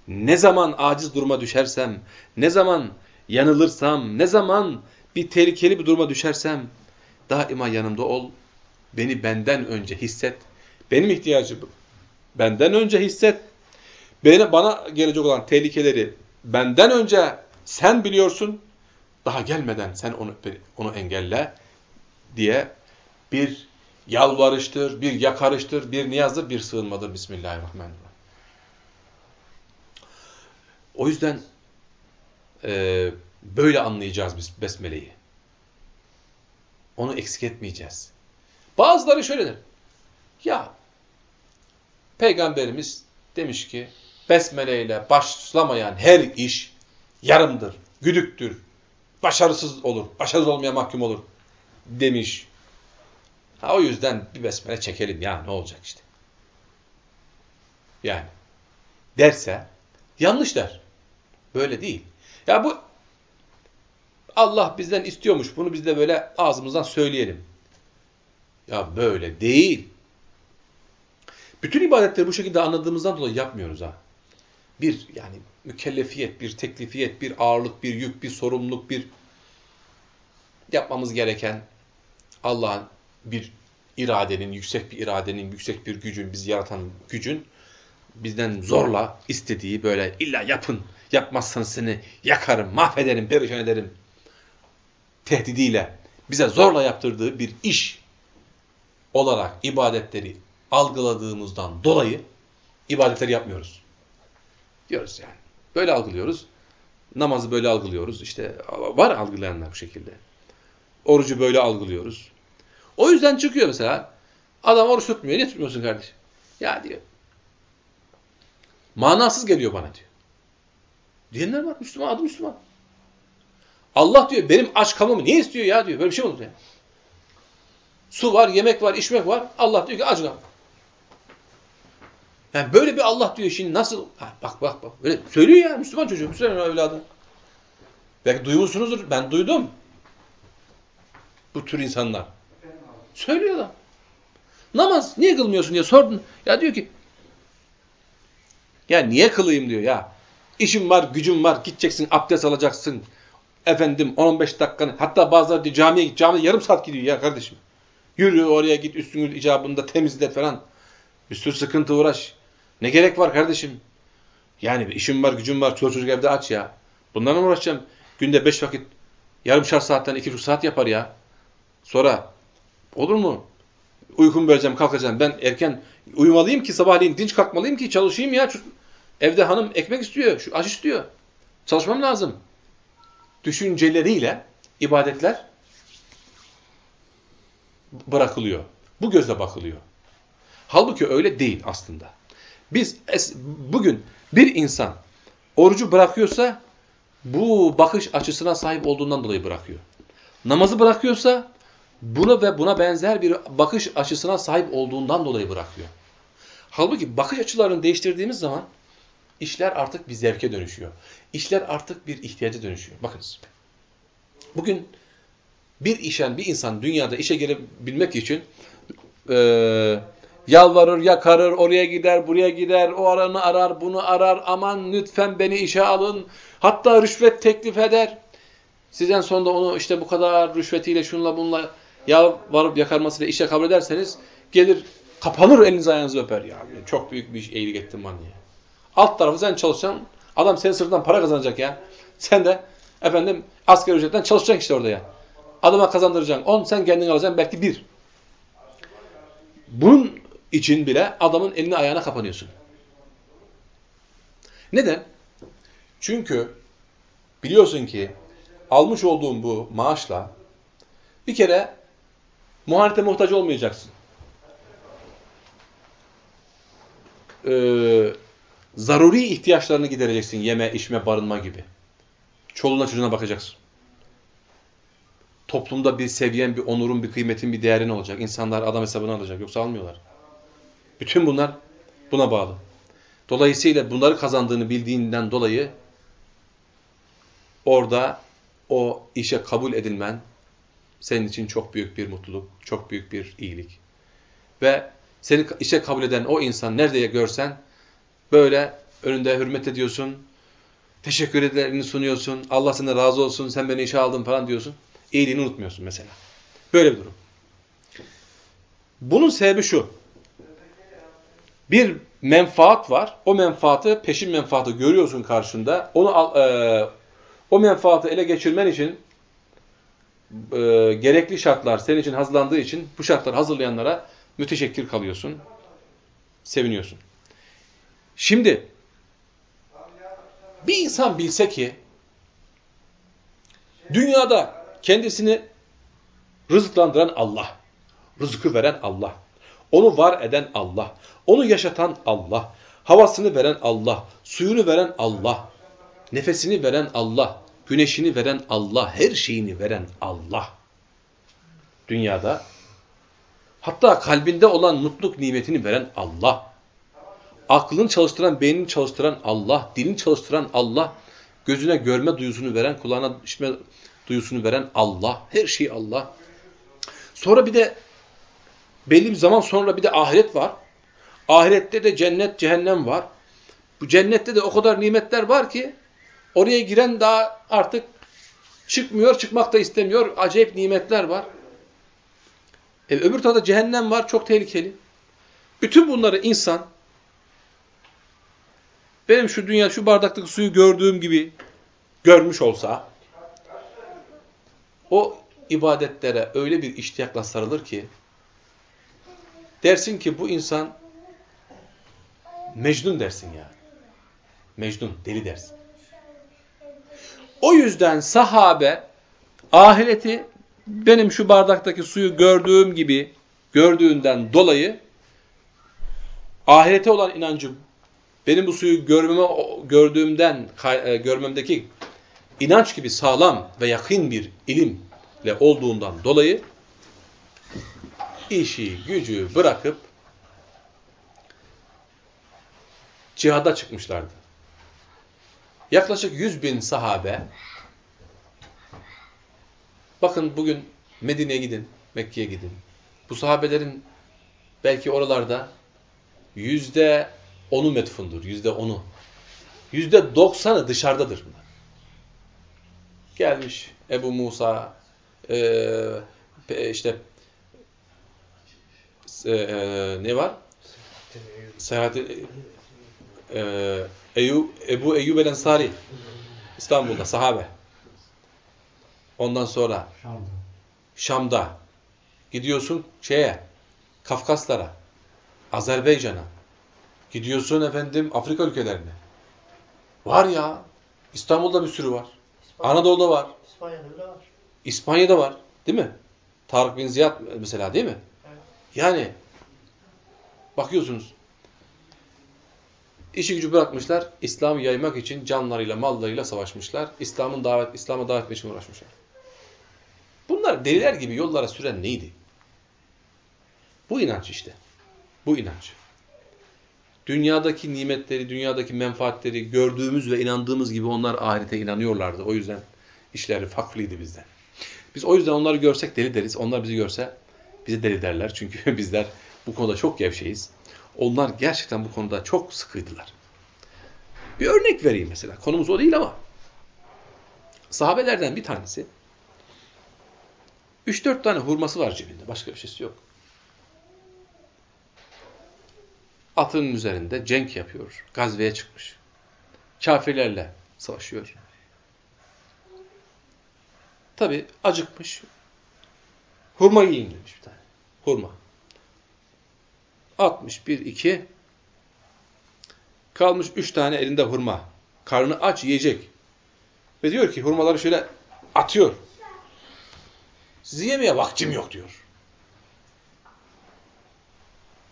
Ne zaman aciz duruma düşersem, ne zaman yanılırsam, ne zaman bir tehlikeli bir duruma düşersem daima yanımda ol. Beni benden önce hisset. Benim ihtiyacım benden önce hisset. Beni, bana gelecek olan tehlikeleri benden önce sen biliyorsun. Daha gelmeden sen onu, onu engelle diye bir yalvarıştır, bir yakarıştır, bir niyazdır, bir sığınmadır. Bismillahirrahmanirrahim. O yüzden e, böyle anlayacağız biz Besmele'yi. Onu eksik etmeyeceğiz. Bazıları şöyle der. Ya Peygamberimiz demiş ki Besmele ile başlamayan her iş yarımdır, güdüktür, başarısız olur, başarısız olmaya mahkum olur demiş. Ha, o yüzden bir besmele çekelim ya ne olacak işte. Yani derse yanlış der. Böyle değil. Ya bu Allah bizden istiyormuş. Bunu biz de böyle ağzımızdan söyleyelim. Ya böyle değil. Bütün ibadetleri bu şekilde anladığımızdan dolayı yapmıyoruz ha. Bir yani mükellefiyet, bir teklifiyet, bir ağırlık, bir yük, bir sorumluluk, bir yapmamız gereken Allah'ın bir iradenin, yüksek bir iradenin, yüksek bir gücün, bizi yaratan gücün bizden zorla istediği böyle illa yapın, yapmazsanız seni yakarım, mahvederim, perişan ederim tehdidiyle bize zorla yaptırdığı bir iş olarak ibadetleri algıladığımızdan dolayı ibadetleri yapmıyoruz. Diyoruz yani. Böyle algılıyoruz. Namazı böyle algılıyoruz. İşte var algılayanlar bu şekilde. Orucu böyle algılıyoruz. O yüzden çıkıyor mesela. Adam oruç tutmuyor. Niye tutmuyorsun kardeşim? Ya diyor. Manasız geliyor bana diyor. Diyenler var. Müslüman, adı Müslüman. Allah diyor benim aç kalmamı niye istiyor ya diyor. Böyle bir şey olur ya. Su var, yemek var, içmek var. Allah diyor ki aç kal. Yani böyle bir Allah diyor şimdi nasıl? Ha, bak bak bak. Böyle söylüyor ya Müslüman çocuğu, Müslüman evladı. Belki duymuşsunuzdur. Ben duydum. Bu tür insanlar. Söylüyorlar. Namaz niye kılmıyorsun diye sordun. Ya diyor ki ya niye kılayım diyor ya. İşim var, gücüm var. Gideceksin, abdest alacaksın. Efendim 10-15 dakikanı. Hatta bazıları diyor camiye git. Camiye yarım saat gidiyor ya kardeşim. Yürü oraya git üstünü icabında temizle falan. Bir sürü sıkıntı uğraş. Ne gerek var kardeşim? Yani işim var, gücüm var. Çocuk çocuk evde aç ya. Bunlarla mı uğraşacağım? Günde 5 vakit yarım şart saatten 2,5 saat yapar ya. Sonra olur mu? Uykumu böleceğim, kalkacağım. Ben erken uyumalıyım ki sabahleyin dinç kalkmalıyım ki çalışayım ya. Evde hanım ekmek istiyor, şu aş istiyor. Çalışmam lazım. Düşünceleriyle ibadetler bırakılıyor. Bu gözle bakılıyor. Halbuki öyle değil aslında. Biz bugün bir insan orucu bırakıyorsa bu bakış açısına sahip olduğundan dolayı bırakıyor. Namazı bırakıyorsa bunu ve buna benzer bir bakış açısına sahip olduğundan dolayı bırakıyor. Halbuki bakış açılarını değiştirdiğimiz zaman işler artık bir zevke dönüşüyor. İşler artık bir ihtiyaca dönüşüyor. Bakınız. Bugün bir işen, bir insan dünyada işe gelebilmek için e, yalvarır, yakarır, oraya gider, buraya gider, o aranı arar, bunu arar, aman lütfen beni işe alın. Hatta rüşvet teklif eder. Sizden sonunda onu işte bu kadar rüşvetiyle, şunla bununla yalvarıp yakarmasıyla işe kabul ederseniz gelir kapanır eliniz ayağınızı öper ya. Çok büyük bir iyilik ettim bana diye. Alt tarafı sen çalışacaksın. Adam senin sırtından para kazanacak ya. Sen de efendim asgari ücretten çalışacaksın işte orada ya. Adama kazandıracaksın 10, sen kendin alacaksın belki 1. Bunun için bile adamın elini ayağına kapanıyorsun. Neden? Çünkü biliyorsun ki almış olduğun bu maaşla bir kere muhalete muhtaç olmayacaksın. Ee, zaruri ihtiyaçlarını gidereceksin. Yeme, içme, barınma gibi. Çoluğuna çocuğuna bakacaksın. toplumda bir seviyen, bir onurun, bir kıymetin, bir değerin olacak. İnsanlar adam hesabını alacak. Yoksa almıyorlar. Bütün bunlar buna bağlı. Dolayısıyla bunları kazandığını bildiğinden dolayı orada o işe kabul edilmen senin için çok büyük bir mutluluk, çok büyük bir iyilik. Ve seni işe kabul eden o insan nerede görsen böyle önünde hürmet ediyorsun, teşekkür ederini sunuyorsun, Allah sana razı olsun, sen beni işe aldın falan diyorsun. İyiliğini unutmuyorsun mesela. Böyle bir durum. Bunun sebebi şu. Bir menfaat var. O menfaatı, peşin menfaatı görüyorsun karşında. Onu al, e, o menfaatı ele geçirmen için e, gerekli şartlar senin için hazırlandığı için bu şartları hazırlayanlara müteşekkir kalıyorsun. Seviniyorsun. Şimdi bir insan bilse ki dünyada kendisini rızıklandıran Allah, rızkı veren Allah, onu var eden Allah, onu yaşatan Allah, havasını veren Allah, suyunu veren Allah, nefesini veren Allah, güneşini veren Allah, her şeyini veren Allah. Dünyada hatta kalbinde olan mutluluk nimetini veren Allah. Aklını çalıştıran, beynini çalıştıran Allah, dilini çalıştıran Allah, gözüne görme duyusunu veren, kulağına işitme duyusunu veren Allah. Her şey Allah. Sonra bir de belli zaman sonra bir de ahiret var. Ahirette de cennet, cehennem var. Bu cennette de o kadar nimetler var ki oraya giren daha artık çıkmıyor, çıkmak da istemiyor. Acayip nimetler var. E, öbür tarafta cehennem var, çok tehlikeli. Bütün bunları insan benim şu dünya, şu bardaktaki suyu gördüğüm gibi görmüş olsa o ibadetlere öyle bir iştiyakla sarılır ki dersin ki bu insan Mecnun dersin yani. Mecnun, deli dersin. O yüzden sahabe ahireti benim şu bardaktaki suyu gördüğüm gibi gördüğünden dolayı ahirete olan inancım benim bu suyu görmeme, gördüğümden e, görmemdeki inanç gibi sağlam ve yakın bir ilimle olduğundan dolayı işi, gücü bırakıp cihada çıkmışlardı. Yaklaşık 100 bin sahabe bakın bugün Medine'ye gidin, Mekke'ye gidin. Bu sahabelerin belki oralarda yüzde onu metfundur, yüzde onu. Yüzde doksanı dışarıdadır bunlar. Gelmiş Ebu Musa, işte e, ne var? Seyahat e, Eyyub, Ebu Eyyub el Ensari İstanbul'da sahabe. Ondan sonra Şam'da. Şam'da gidiyorsun şeye Kafkaslara, Azerbaycan'a. Gidiyorsun efendim Afrika ülkelerine. Var ya. İstanbul'da bir sürü var. İspanya. Anadolu'da var. İspanya'da var. İspanya'da var. Değil mi? Tarık bin Ziyad mesela değil mi? Yani bakıyorsunuz İşi gücü bırakmışlar, İslam'ı yaymak için canlarıyla, mallarıyla savaşmışlar. İslam'ın davet, İslam'a davet için uğraşmışlar. Bunlar deliler gibi yollara süren neydi? Bu inanç işte. Bu inanç. Dünyadaki nimetleri, dünyadaki menfaatleri gördüğümüz ve inandığımız gibi onlar ahirete inanıyorlardı. O yüzden işleri farklıydı bizden. Biz o yüzden onları görsek deli deriz. Onlar bizi görse bizi deli derler. Çünkü bizler bu konuda çok gevşeyiz. Onlar gerçekten bu konuda çok sıkıydılar. Bir örnek vereyim mesela. Konumuz o değil ama. Sahabelerden bir tanesi 3-4 tane hurması var cebinde. Başka bir şeysi yok. Atının üzerinde cenk yapıyor. Gazveye çıkmış. Kafirlerle savaşıyor. Tabi acıkmış. Hurma yiyeyim demiş bir tane. Hurma. 61, 2. Kalmış 3 tane elinde hurma. Karnı aç yiyecek. Ve diyor ki hurmaları şöyle atıyor. Sizi yemeye vaktim yok diyor.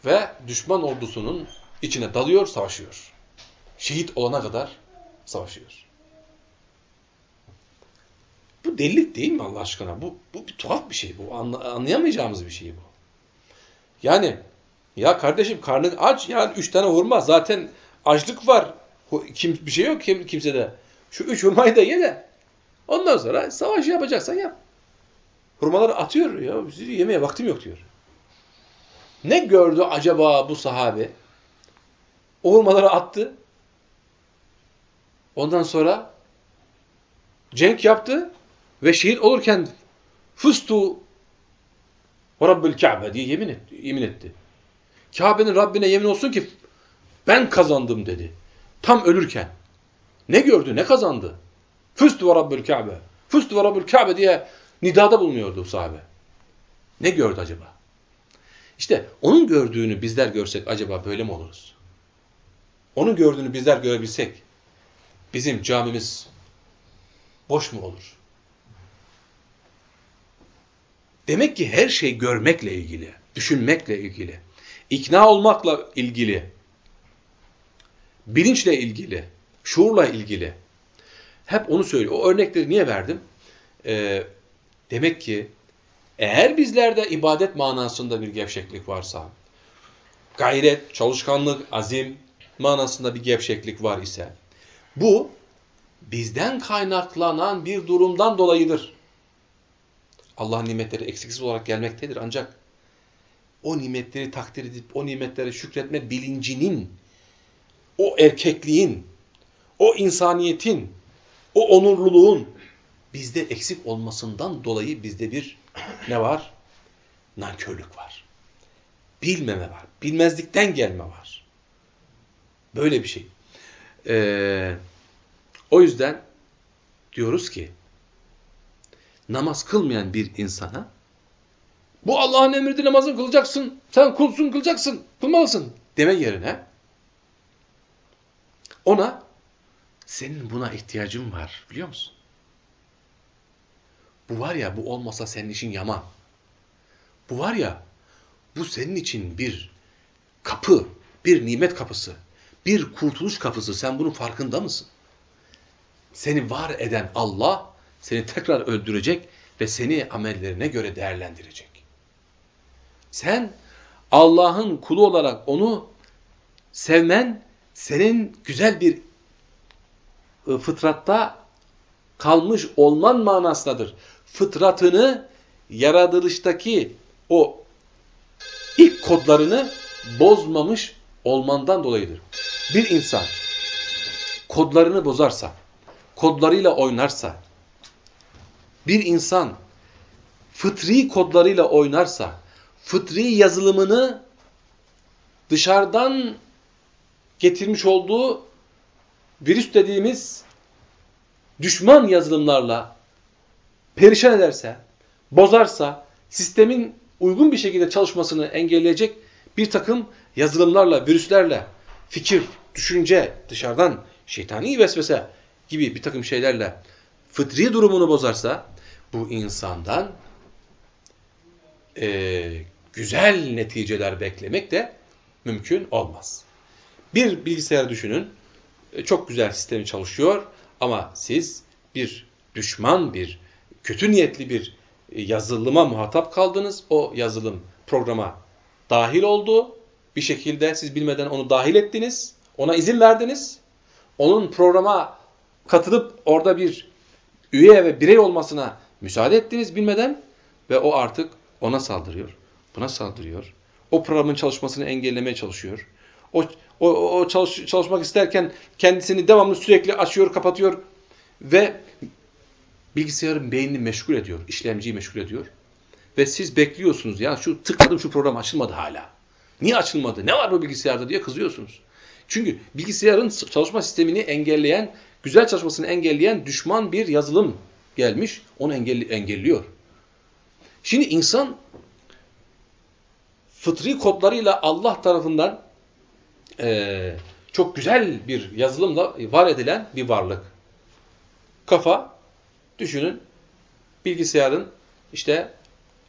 Ve düşman ordusunun içine dalıyor, savaşıyor. Şehit olana kadar savaşıyor. Bu delilik değil mi Allah aşkına? Bu, bu bir tuhaf bir şey. Bu anlayamayacağımız bir şey bu. Yani ya kardeşim karnın aç yani üç tane hurma zaten açlık var. Kim, bir şey yok kim, kimsede. Şu üç hurmayı da ye de ondan sonra savaş yapacaksan yap. Hurmaları atıyor ya yemeye vaktim yok diyor. Ne gördü acaba bu sahabe? O hurmaları attı. Ondan sonra cenk yaptı ve şehit olurken fustu Rabbül Kabe diye yemin etti. Yemin etti. Kabe'nin Rabbine yemin olsun ki ben kazandım dedi. Tam ölürken. Ne gördü, ne kazandı? Fustu ve Rabbül Kabe. Fustu ve Rabbül Kabe diye nidada bulunuyordu sahabe. Ne gördü acaba? İşte onun gördüğünü bizler görsek acaba böyle mi oluruz? Onun gördüğünü bizler görebilsek bizim camimiz boş mu olur? Demek ki her şey görmekle ilgili, düşünmekle ilgili, ikna olmakla ilgili, bilinçle ilgili, şuurla ilgili. Hep onu söylüyor. O örnekleri niye verdim? Ee, demek ki eğer bizlerde ibadet manasında bir gevşeklik varsa, gayret, çalışkanlık, azim manasında bir gevşeklik var ise, bu bizden kaynaklanan bir durumdan dolayıdır. Allah'ın nimetleri eksiksiz olarak gelmektedir ancak o nimetleri takdir edip o nimetlere şükretme bilincinin, o erkekliğin, o insaniyetin, o onurluluğun bizde eksik olmasından dolayı bizde bir ne var? Nankörlük var. Bilmeme var. Bilmezlikten gelme var. Böyle bir şey. Ee, o yüzden diyoruz ki namaz kılmayan bir insana bu Allah'ın emridir namazını kılacaksın, sen kulsun kılacaksın, kılmalısın deme yerine ona senin buna ihtiyacın var biliyor musun? Bu var ya bu olmasa senin için yaman. Bu var ya bu senin için bir kapı, bir nimet kapısı, bir kurtuluş kapısı. Sen bunun farkında mısın? Seni var eden Allah seni tekrar öldürecek ve seni amellerine göre değerlendirecek. Sen Allah'ın kulu olarak onu sevmen senin güzel bir ıı, fıtratta kalmış olman manasındadır. Fıtratını, yaratılıştaki o ilk kodlarını bozmamış olmandan dolayıdır. Bir insan kodlarını bozarsa, kodlarıyla oynarsa, bir insan fıtri kodlarıyla oynarsa, fıtri yazılımını dışarıdan getirmiş olduğu virüs dediğimiz düşman yazılımlarla perişan ederse, bozarsa, sistemin uygun bir şekilde çalışmasını engelleyecek bir takım yazılımlarla, virüslerle, fikir, düşünce, dışarıdan şeytani vesvese gibi bir takım şeylerle fıtri durumunu bozarsa, bu insandan e, güzel neticeler beklemek de mümkün olmaz. Bir bilgisayar düşünün, e, çok güzel sistemi çalışıyor ama siz bir düşman, bir kötü niyetli bir e, yazılıma muhatap kaldınız. O yazılım programa dahil oldu. Bir şekilde siz bilmeden onu dahil ettiniz. Ona izin verdiniz. Onun programa katılıp orada bir üye ve birey olmasına müsaade ettiniz bilmeden ve o artık ona saldırıyor. Buna saldırıyor. O programın çalışmasını engellemeye çalışıyor. O, o, o çalış, çalışmak isterken kendisini devamlı sürekli açıyor, kapatıyor ve bilgisayarın beynini meşgul ediyor, işlemciyi meşgul ediyor. Ve siz bekliyorsunuz ya şu tıkladım şu program açılmadı hala. Niye açılmadı? Ne var bu bilgisayarda diye kızıyorsunuz. Çünkü bilgisayarın çalışma sistemini engelleyen, güzel çalışmasını engelleyen düşman bir yazılım gelmiş. Onu engelliyor. Şimdi insan fıtri kodlarıyla Allah tarafından e, çok güzel bir yazılımla var edilen bir varlık. Kafa, düşünün bilgisayarın işte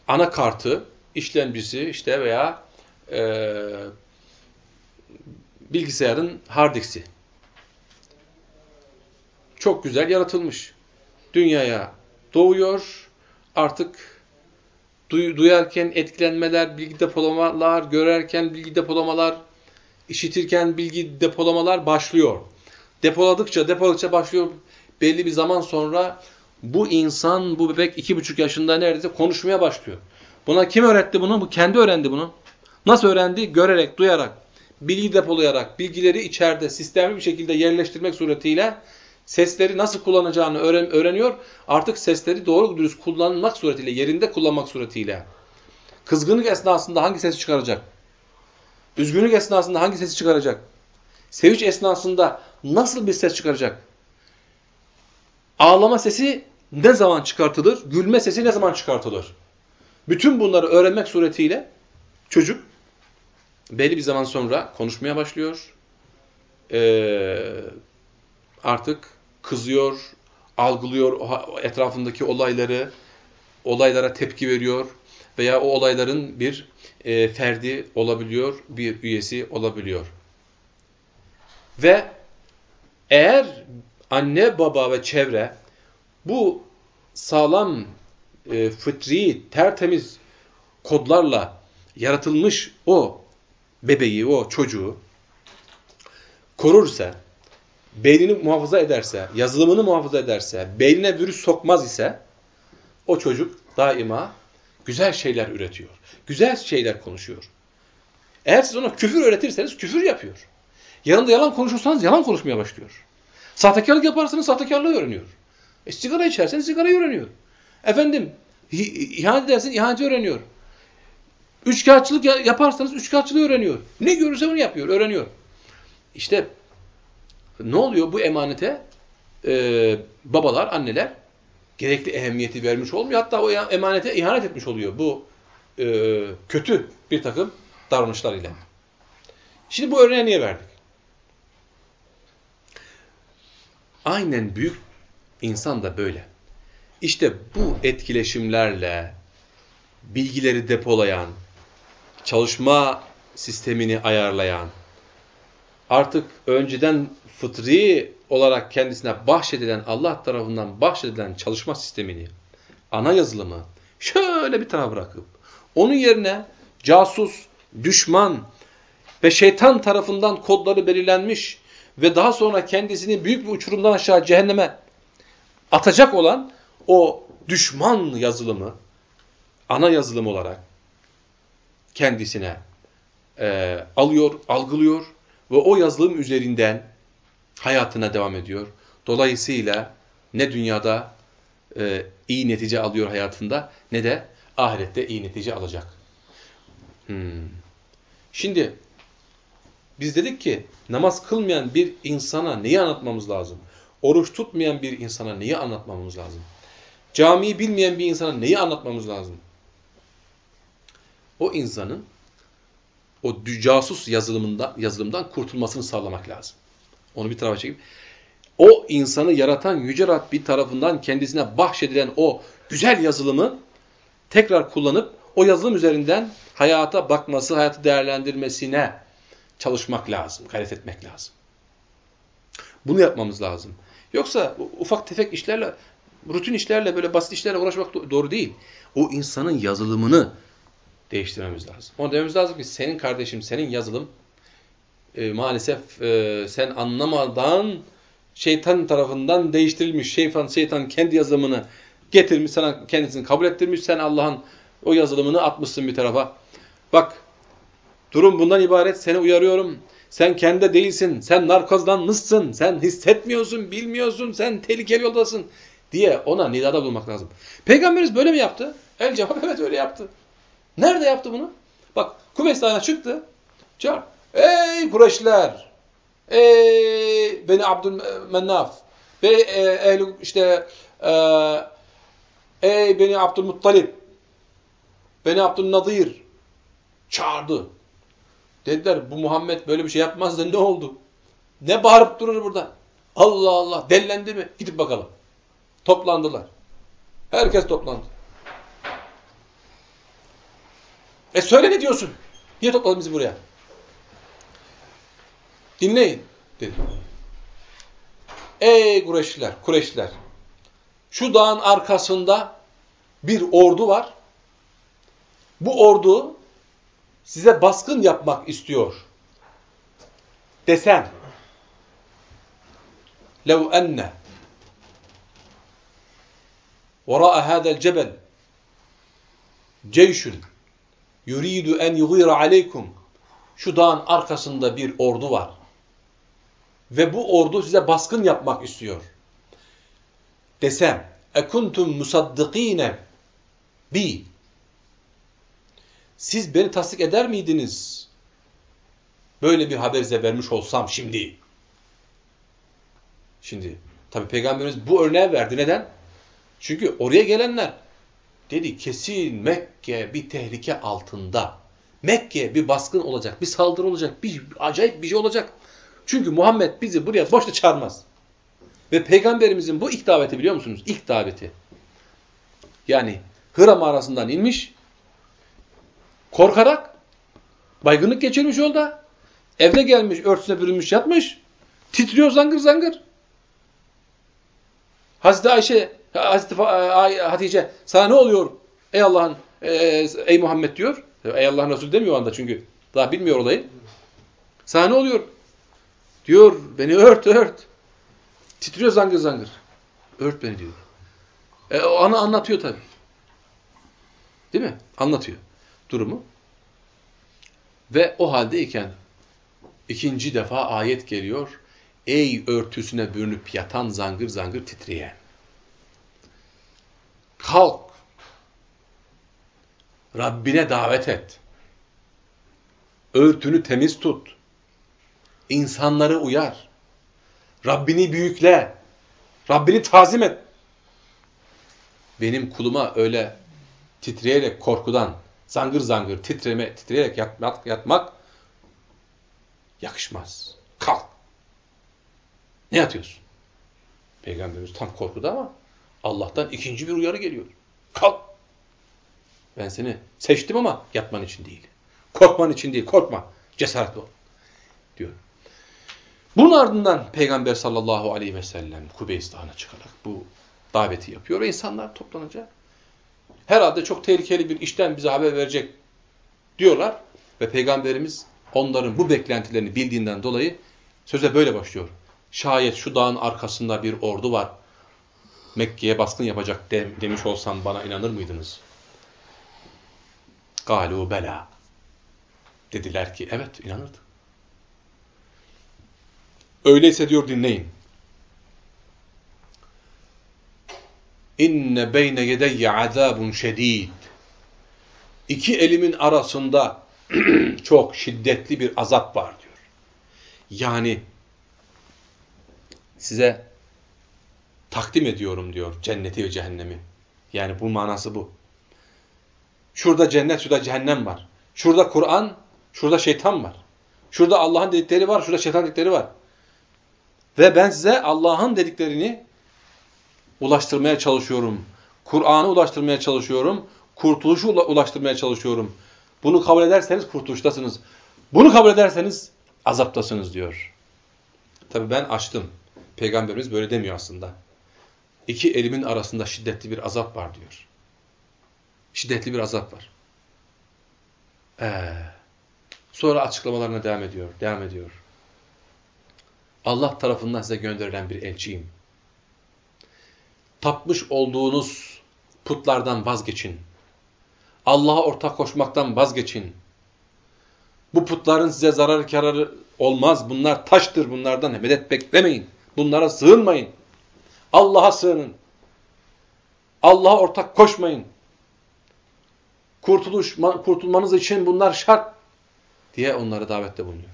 anakartı, işlemcisi işte veya e, bilgisayarın hard disk'i. Çok güzel yaratılmış. Dünyaya doğuyor. Artık duy, duyarken etkilenmeler, bilgi depolamalar, görerken bilgi depolamalar, işitirken bilgi depolamalar başlıyor. Depoladıkça, depoladıkça başlıyor. Belli bir zaman sonra bu insan, bu bebek iki buçuk yaşında neredeyse konuşmaya başlıyor. Buna kim öğretti bunu? Bu kendi öğrendi bunu. Nasıl öğrendi? Görerek, duyarak, bilgi depolayarak, bilgileri içeride sistemli bir şekilde yerleştirmek suretiyle sesleri nasıl kullanacağını öğren öğreniyor. Artık sesleri doğru dürüst kullanmak suretiyle, yerinde kullanmak suretiyle. Kızgınlık esnasında hangi sesi çıkaracak? Üzgünlük esnasında hangi sesi çıkaracak? Sevinç esnasında nasıl bir ses çıkaracak? Ağlama sesi ne zaman çıkartılır? Gülme sesi ne zaman çıkartılır? Bütün bunları öğrenmek suretiyle çocuk belli bir zaman sonra konuşmaya başlıyor. Ee, artık kızıyor, algılıyor etrafındaki olayları, olaylara tepki veriyor veya o olayların bir e, ferdi olabiliyor, bir üyesi olabiliyor. Ve eğer anne, baba ve çevre bu sağlam, e, fıtri, tertemiz kodlarla yaratılmış o bebeği, o çocuğu korursa, beynini muhafaza ederse, yazılımını muhafaza ederse, beynine virüs sokmaz ise o çocuk daima güzel şeyler üretiyor. Güzel şeyler konuşuyor. Eğer siz ona küfür öğretirseniz küfür yapıyor. Yanında yalan konuşursanız yalan konuşmaya başlıyor. Sahtekarlık yaparsanız sahtekarlığı öğreniyor. E, sigara içerseniz sigarayı öğreniyor. Efendim, ihanet ederseniz ihaneti öğreniyor. Üçkağıtçılık yaparsanız üçkağıtçılığı öğreniyor. Ne görürse onu yapıyor, öğreniyor. İşte ne oluyor bu emanete? Ee, babalar, anneler gerekli ehemmiyeti vermiş olmuyor. Hatta o emanete ihanet etmiş oluyor bu e, kötü bir takım davranışlar ile. Şimdi bu örneği niye verdik? Aynen büyük insan da böyle. İşte bu etkileşimlerle bilgileri depolayan, çalışma sistemini ayarlayan, artık önceden fıtri olarak kendisine bahşedilen, Allah tarafından bahşedilen çalışma sistemini, ana yazılımı şöyle bir tarafa bırakıp, onun yerine casus, düşman ve şeytan tarafından kodları belirlenmiş ve daha sonra kendisini büyük bir uçurumdan aşağı cehenneme atacak olan o düşman yazılımı, ana yazılım olarak kendisine e, alıyor, algılıyor ve o yazılım üzerinden hayatına devam ediyor. Dolayısıyla ne dünyada e, iyi netice alıyor hayatında ne de ahirette iyi netice alacak. Hmm. Şimdi biz dedik ki namaz kılmayan bir insana neyi anlatmamız lazım? Oruç tutmayan bir insana neyi anlatmamız lazım? Camiyi bilmeyen bir insana neyi anlatmamız lazım? O insanın o casus yazılımından, yazılımdan kurtulmasını sağlamak lazım. Onu bir tarafa çekip o insanı yaratan Yüce Rabbi tarafından kendisine bahşedilen o güzel yazılımı tekrar kullanıp o yazılım üzerinden hayata bakması, hayatı değerlendirmesine çalışmak lazım, gayret etmek lazım. Bunu yapmamız lazım. Yoksa ufak tefek işlerle, rutin işlerle, böyle basit işlerle uğraşmak doğru değil. O insanın yazılımını değiştirmemiz lazım. Onu dememiz lazım ki senin kardeşim, senin yazılım e, maalesef e, sen anlamadan şeytan tarafından değiştirilmiş. Şeytan, şeytan kendi yazılımını getirmiş, sana kendisini kabul ettirmiş. Sen Allah'ın o yazılımını atmışsın bir tarafa. Bak, durum bundan ibaret. Seni uyarıyorum. Sen kendi değilsin. Sen narkozlanmışsın. Sen hissetmiyorsun, bilmiyorsun. Sen tehlikeli yoldasın diye ona nidada bulmak lazım. Peygamberimiz böyle mi yaptı? El cevap evet öyle yaptı. Nerede yaptı bunu? Bak Kubeys çıktı. Çağır. Ey Kureyşliler! Ey Beni Abdülmennaf! Ve e, ehli işte e, ey Beni Abdülmuttalip! Beni Abdülnadir! Çağırdı. Dediler bu Muhammed böyle bir şey yapmazdı ne oldu? Ne bağırıp durur burada? Allah Allah dellendi mi? Gidip bakalım. Toplandılar. Herkes toplandı. E söyle ne diyorsun? Niye topladın bizi buraya? Dinleyin dedi. Ey Kureyşliler, Kureyşliler. Şu dağın arkasında bir ordu var. Bu ordu size baskın yapmak istiyor. Desem. لَوْ أَنَّ وَرَاءَ هَذَا الْجَبَلِ جَيْشٌ Yuridu en yughira aleykum. Şu dağın arkasında bir ordu var. Ve bu ordu size baskın yapmak istiyor. Desem, ekuntum musaddikine bi. Siz beni tasdik eder miydiniz? Böyle bir haber size vermiş olsam şimdi. Şimdi, tabi peygamberimiz bu örneği verdi. Neden? Çünkü oraya gelenler dedi kesin Mekke bir tehlike altında. Mekke bir baskın olacak, bir saldırı olacak, bir acayip bir şey olacak. Çünkü Muhammed bizi buraya boşta çağırmaz. Ve Peygamberimizin bu ilk daveti biliyor musunuz? İlk daveti. Yani Hıra mağarasından inmiş, korkarak, baygınlık geçirmiş yolda, evde gelmiş, örtüsüne bürünmüş yatmış, titriyor zangır zangır. Hazreti Ayşe, Hazreti Hatice sana ne oluyor ey Allah'ın, e, ey Muhammed diyor. Ey Allah'ın Resulü demiyor o anda çünkü daha bilmiyor olayı. Sana ne oluyor? Diyor beni ört ört. Titriyor zangır zangır. Ört beni diyor. E, o anlatıyor tabii. Değil mi? Anlatıyor durumu. Ve o haldeyken ikinci defa ayet geliyor. Ey örtüsüne bürünüp yatan zangır zangır titreyen. Kalk. Rabbine davet et. Örtünü temiz tut. İnsanları uyar. Rabbini büyükle. Rabbini tazim et. Benim kuluma öyle titreyerek korkudan zangır zangır titreme, titreyerek yatmak, yatmak yakışmaz. Kalk. Ne yatıyorsun? Peygamberimiz tam korkuda ama Allah'tan ikinci bir uyarı geliyor. Kalk. Ben seni seçtim ama yatman için değil. Korkman için değil. Korkma. Cesaretli ol. Diyor. Bunun ardından Peygamber sallallahu aleyhi ve sellem Kubeys Dağı'na çıkarak bu daveti yapıyor ve insanlar toplanacak. Herhalde çok tehlikeli bir işten bize haber verecek diyorlar ve Peygamberimiz onların bu beklentilerini bildiğinden dolayı söze böyle başlıyor. Şayet şu dağın arkasında bir ordu var, Mekke'ye baskın yapacak de, demiş olsam bana inanır mıydınız? Galu bela. Dediler ki evet inanırdık. Öyleyse diyor dinleyin. İnne beyne yedeyye azabun şedid. İki elimin arasında çok şiddetli bir azap var diyor. Yani size takdim ediyorum diyor cenneti ve cehennemi. Yani bu manası bu. Şurada cennet, şurada cehennem var. Şurada Kur'an, şurada şeytan var. Şurada Allah'ın dedikleri var, şurada şeytan dedikleri var. Ve ben size Allah'ın dediklerini ulaştırmaya çalışıyorum. Kur'an'ı ulaştırmaya çalışıyorum. Kurtuluşu ulaştırmaya çalışıyorum. Bunu kabul ederseniz kurtuluştasınız. Bunu kabul ederseniz azaptasınız diyor. Tabi ben açtım. Peygamberimiz böyle demiyor aslında. İki elimin arasında şiddetli bir azap var diyor. Şiddetli bir azap var. Ee, sonra açıklamalarına devam ediyor. Devam ediyor. Allah tarafından size gönderilen bir elçiyim. Tapmış olduğunuz putlardan vazgeçin. Allah'a ortak koşmaktan vazgeçin. Bu putların size zarar kararı olmaz. Bunlar taştır. Bunlardan medet beklemeyin. Bunlara sığınmayın. Allah'a sığının. Allah'a ortak koşmayın. Kurtuluş, kurtulmanız için bunlar şart diye onlara davette bulunuyor.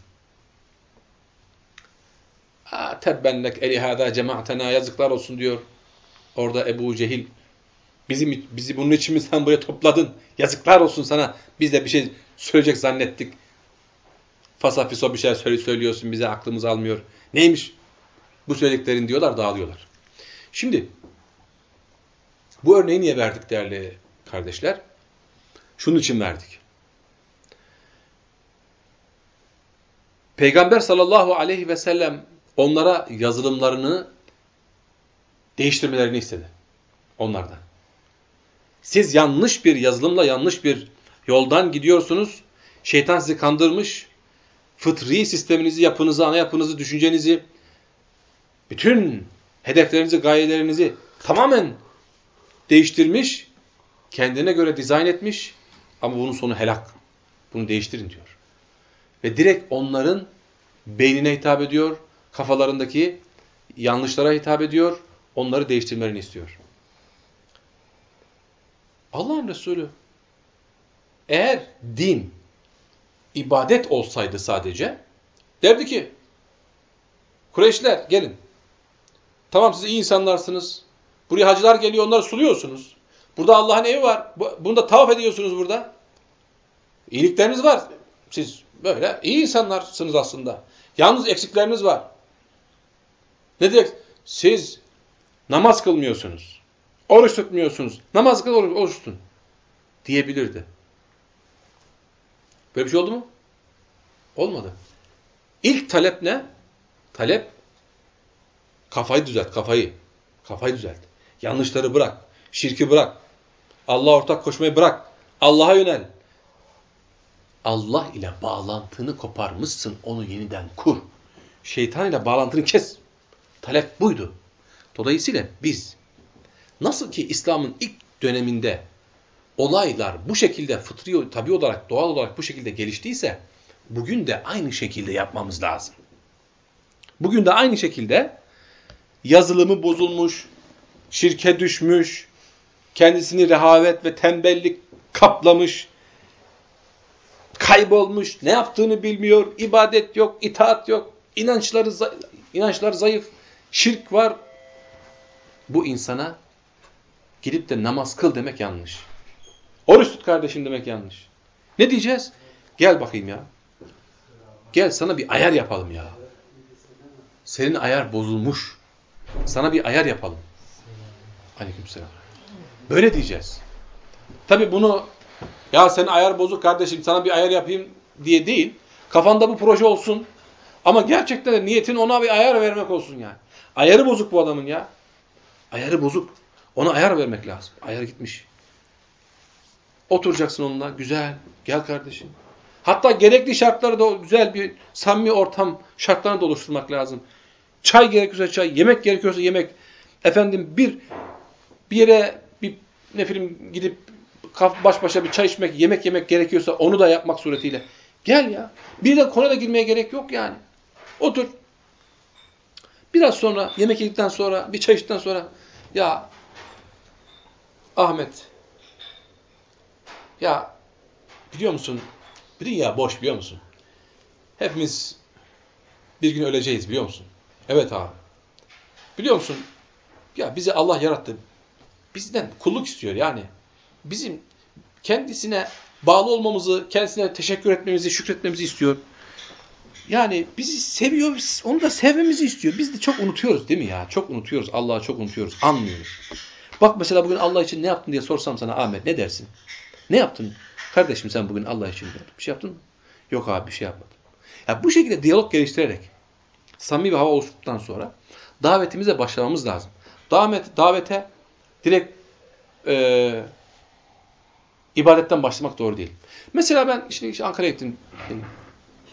Tebbenlek elihâdâ cemaatena yazıklar olsun diyor. Orada Ebu Cehil bizi, bizi bunun için mi sen buraya topladın? Yazıklar olsun sana. Biz de bir şey söyleyecek zannettik. Fasafiso bir şey söylüyorsun bize aklımız almıyor. Neymiş bu söylediklerin diyorlar dağılıyorlar. Şimdi bu örneği niye verdik değerli kardeşler? Şunun için verdik. Peygamber sallallahu aleyhi ve sellem onlara yazılımlarını değiştirmelerini istedi. onlardan. Siz yanlış bir yazılımla yanlış bir yoldan gidiyorsunuz. Şeytan sizi kandırmış. Fıtri sisteminizi, yapınızı, ana yapınızı, düşüncenizi, bütün hedeflerinizi, gayelerinizi tamamen değiştirmiş. Kendine göre dizayn etmiş. Ama bunun sonu helak. Bunu değiştirin diyor. Ve direkt onların beynine hitap ediyor. Kafalarındaki yanlışlara hitap ediyor. Onları değiştirmelerini istiyor. Allah'ın Resulü eğer din ibadet olsaydı sadece derdi ki Kureyşler gelin. Tamam siz iyi insanlarsınız. Buraya hacılar geliyor onları suluyorsunuz. Burada Allah'ın evi var. Bunu da tavaf ediyorsunuz burada. İyilikleriniz var. Siz böyle iyi insanlarsınız aslında. Yalnız eksikleriniz var. Ne diyecek? Siz namaz kılmıyorsunuz. Oruç tutmuyorsunuz. Namaz kıl, oruç, oruç tutun. Diyebilirdi. Böyle bir şey oldu mu? Olmadı. İlk talep ne? Talep kafayı düzelt, kafayı. Kafayı düzelt. Yanlışları bırak. Şirki bırak. Allah'a ortak koşmayı bırak. Allah'a yönel. Allah ile bağlantını koparmışsın, onu yeniden kur. Şeytan ile bağlantını kes. Talep buydu. Dolayısıyla biz nasıl ki İslam'ın ilk döneminde olaylar bu şekilde fıtri, tabi olarak, doğal olarak bu şekilde geliştiyse bugün de aynı şekilde yapmamız lazım. Bugün de aynı şekilde yazılımı bozulmuş, şirke düşmüş, kendisini rehavet ve tembellik kaplamış, kaybolmuş, ne yaptığını bilmiyor, ibadet yok, itaat yok, inançları inançlar zayıf, şirk var. Bu insana gidip de namaz kıl demek yanlış. Oruç tut kardeşim demek yanlış. Ne diyeceğiz? Gel bakayım ya. Gel sana bir ayar yapalım ya. Senin ayar bozulmuş. Sana bir ayar yapalım. Aleykümselam. Böyle diyeceğiz. Tabi bunu ya senin ayar bozuk kardeşim sana bir ayar yapayım diye değil. Kafanda bu proje olsun. Ama gerçekten de niyetin ona bir ayar vermek olsun yani. Ayarı bozuk bu adamın ya. Ayarı bozuk. Ona ayar vermek lazım. Ayar gitmiş. Oturacaksın onunla. Güzel. Gel kardeşim. Hatta gerekli şartları da güzel bir samimi ortam şartlarını da oluşturmak lazım. Çay gerekiyorsa çay, yemek gerekiyorsa yemek. Efendim bir bir yere bir ne film gidip baş başa bir çay içmek, yemek yemek gerekiyorsa onu da yapmak suretiyle. Gel ya. Bir de konuya da girmeye gerek yok yani. Otur. Biraz sonra, yemek yedikten sonra, bir çay içtikten sonra ya Ahmet ya biliyor musun? Dünya boş biliyor musun? Hepimiz bir gün öleceğiz biliyor musun? Evet abi. Biliyor musun? Ya bizi Allah yarattı. Bizden kulluk istiyor yani. Bizim kendisine bağlı olmamızı, kendisine teşekkür etmemizi, şükretmemizi istiyor. Yani bizi seviyor, onu da sevmemizi istiyor. Biz de çok unutuyoruz değil mi ya? Çok unutuyoruz, Allah'ı çok unutuyoruz, anlıyoruz. Bak mesela bugün Allah için ne yaptın diye sorsam sana Ahmet ne dersin? Ne yaptın? Kardeşim sen bugün Allah için bir şey yaptın mı? Yok abi bir şey yapmadım. Ya bu şekilde diyalog geliştirerek samimi bir hava oluştuktan sonra davetimize başlamamız lazım. Davet, davete direkt e, ibadetten başlamak doğru değil. Mesela ben şimdi işte Ankara'ya gittim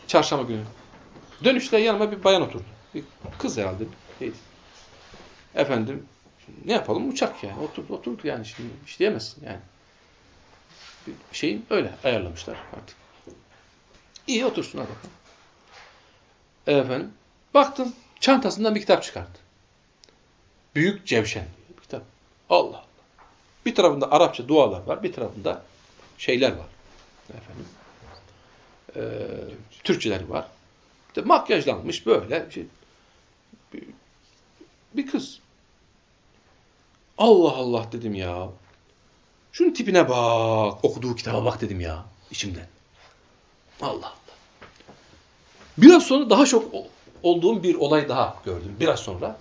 çarşamba günü. Dönüşte yanıma bir bayan oturdu. Bir kız herhalde. Neydi? Efendim ne yapalım uçak yani. Oturdu oturdu yani şimdi işleyemezsin yani. Bir şeyin öyle ayarlamışlar artık. İyi otursun bakalım. Efendim baktım çantasından bir kitap çıkarttı. Büyük Cevşen bir kitap. Allah Allah. Bir tarafında Arapça dualar var, bir tarafında şeyler var. Efendim. Ee, Türkçeler var. İşte makyajlanmış böyle şey. Bir, bir kız. Allah Allah dedim ya. Şunun tipine bak, okuduğu kitaba bak dedim ya içimden. Allah Allah. Biraz sonra daha çok olduğum bir olay daha gördüm. Biraz sonra.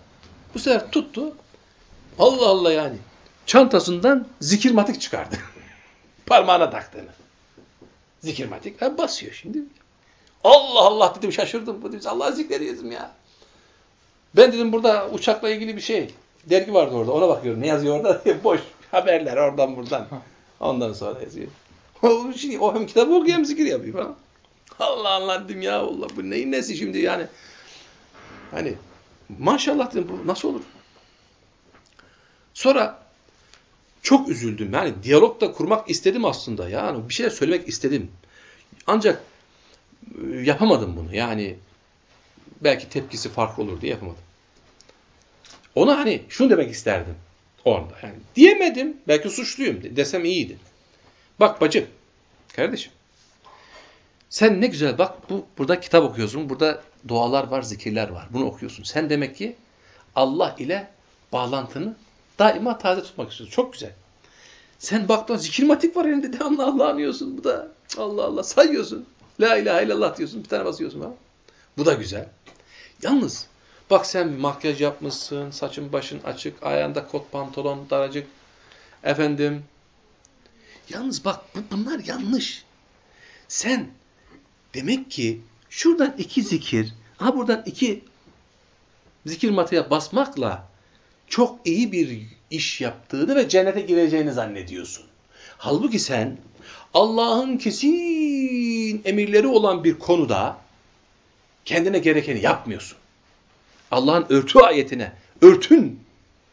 Bu sefer tuttu. Allah Allah yani. Çantasından zikirmatik çıkardı. Parmağına taktığını. Zikirmatik. Ha, basıyor şimdi. Allah Allah dedim şaşırdım. Dedim Allah'ı zikrediyoruz ya. Ben dedim burada uçakla ilgili bir şey dergi vardı orada. Ona bakıyorum. Ne yazıyor orada? Boş haberler oradan buradan. Ondan sonra yazıyor. Şimdi, o hem kitabı okuyor hem zikir yapıyor falan. Allah Allah dedim ya Allah bu neyin nesi şimdi yani. Hani maşallah dedim bu nasıl olur? Sonra çok üzüldüm. Yani diyalog da kurmak istedim aslında. Yani bir şeyler söylemek istedim. Ancak e, yapamadım bunu. Yani belki tepkisi farklı olur diye yapamadım. Ona hani şunu demek isterdim orada. Yani diyemedim. Belki suçluyum desem iyiydi. Bak bacım, kardeşim. Sen ne güzel bak bu burada kitap okuyorsun. Burada dualar var, zikirler var. Bunu okuyorsun. Sen demek ki Allah ile bağlantını daima taze tutmak istiyorsun. Çok güzel. Sen baktın zikirmatik var elinde devamlı Allah anıyorsun. Bu da Allah Allah sayıyorsun. La ilahe illallah diyorsun. Bir tane basıyorsun. Ha? Bu da güzel. Yalnız bak sen makyaj yapmışsın. Saçın başın açık. Ayağında kot pantolon daracık. Efendim. Yalnız bak bu, bunlar yanlış. Sen demek ki şuradan iki zikir, ha buradan iki zikir mataya basmakla çok iyi bir iş yaptığını ve cennete gireceğini zannediyorsun. Halbuki sen Allah'ın kesin emirleri olan bir konuda kendine gerekeni yapmıyorsun. Allah'ın örtü ayetine, örtün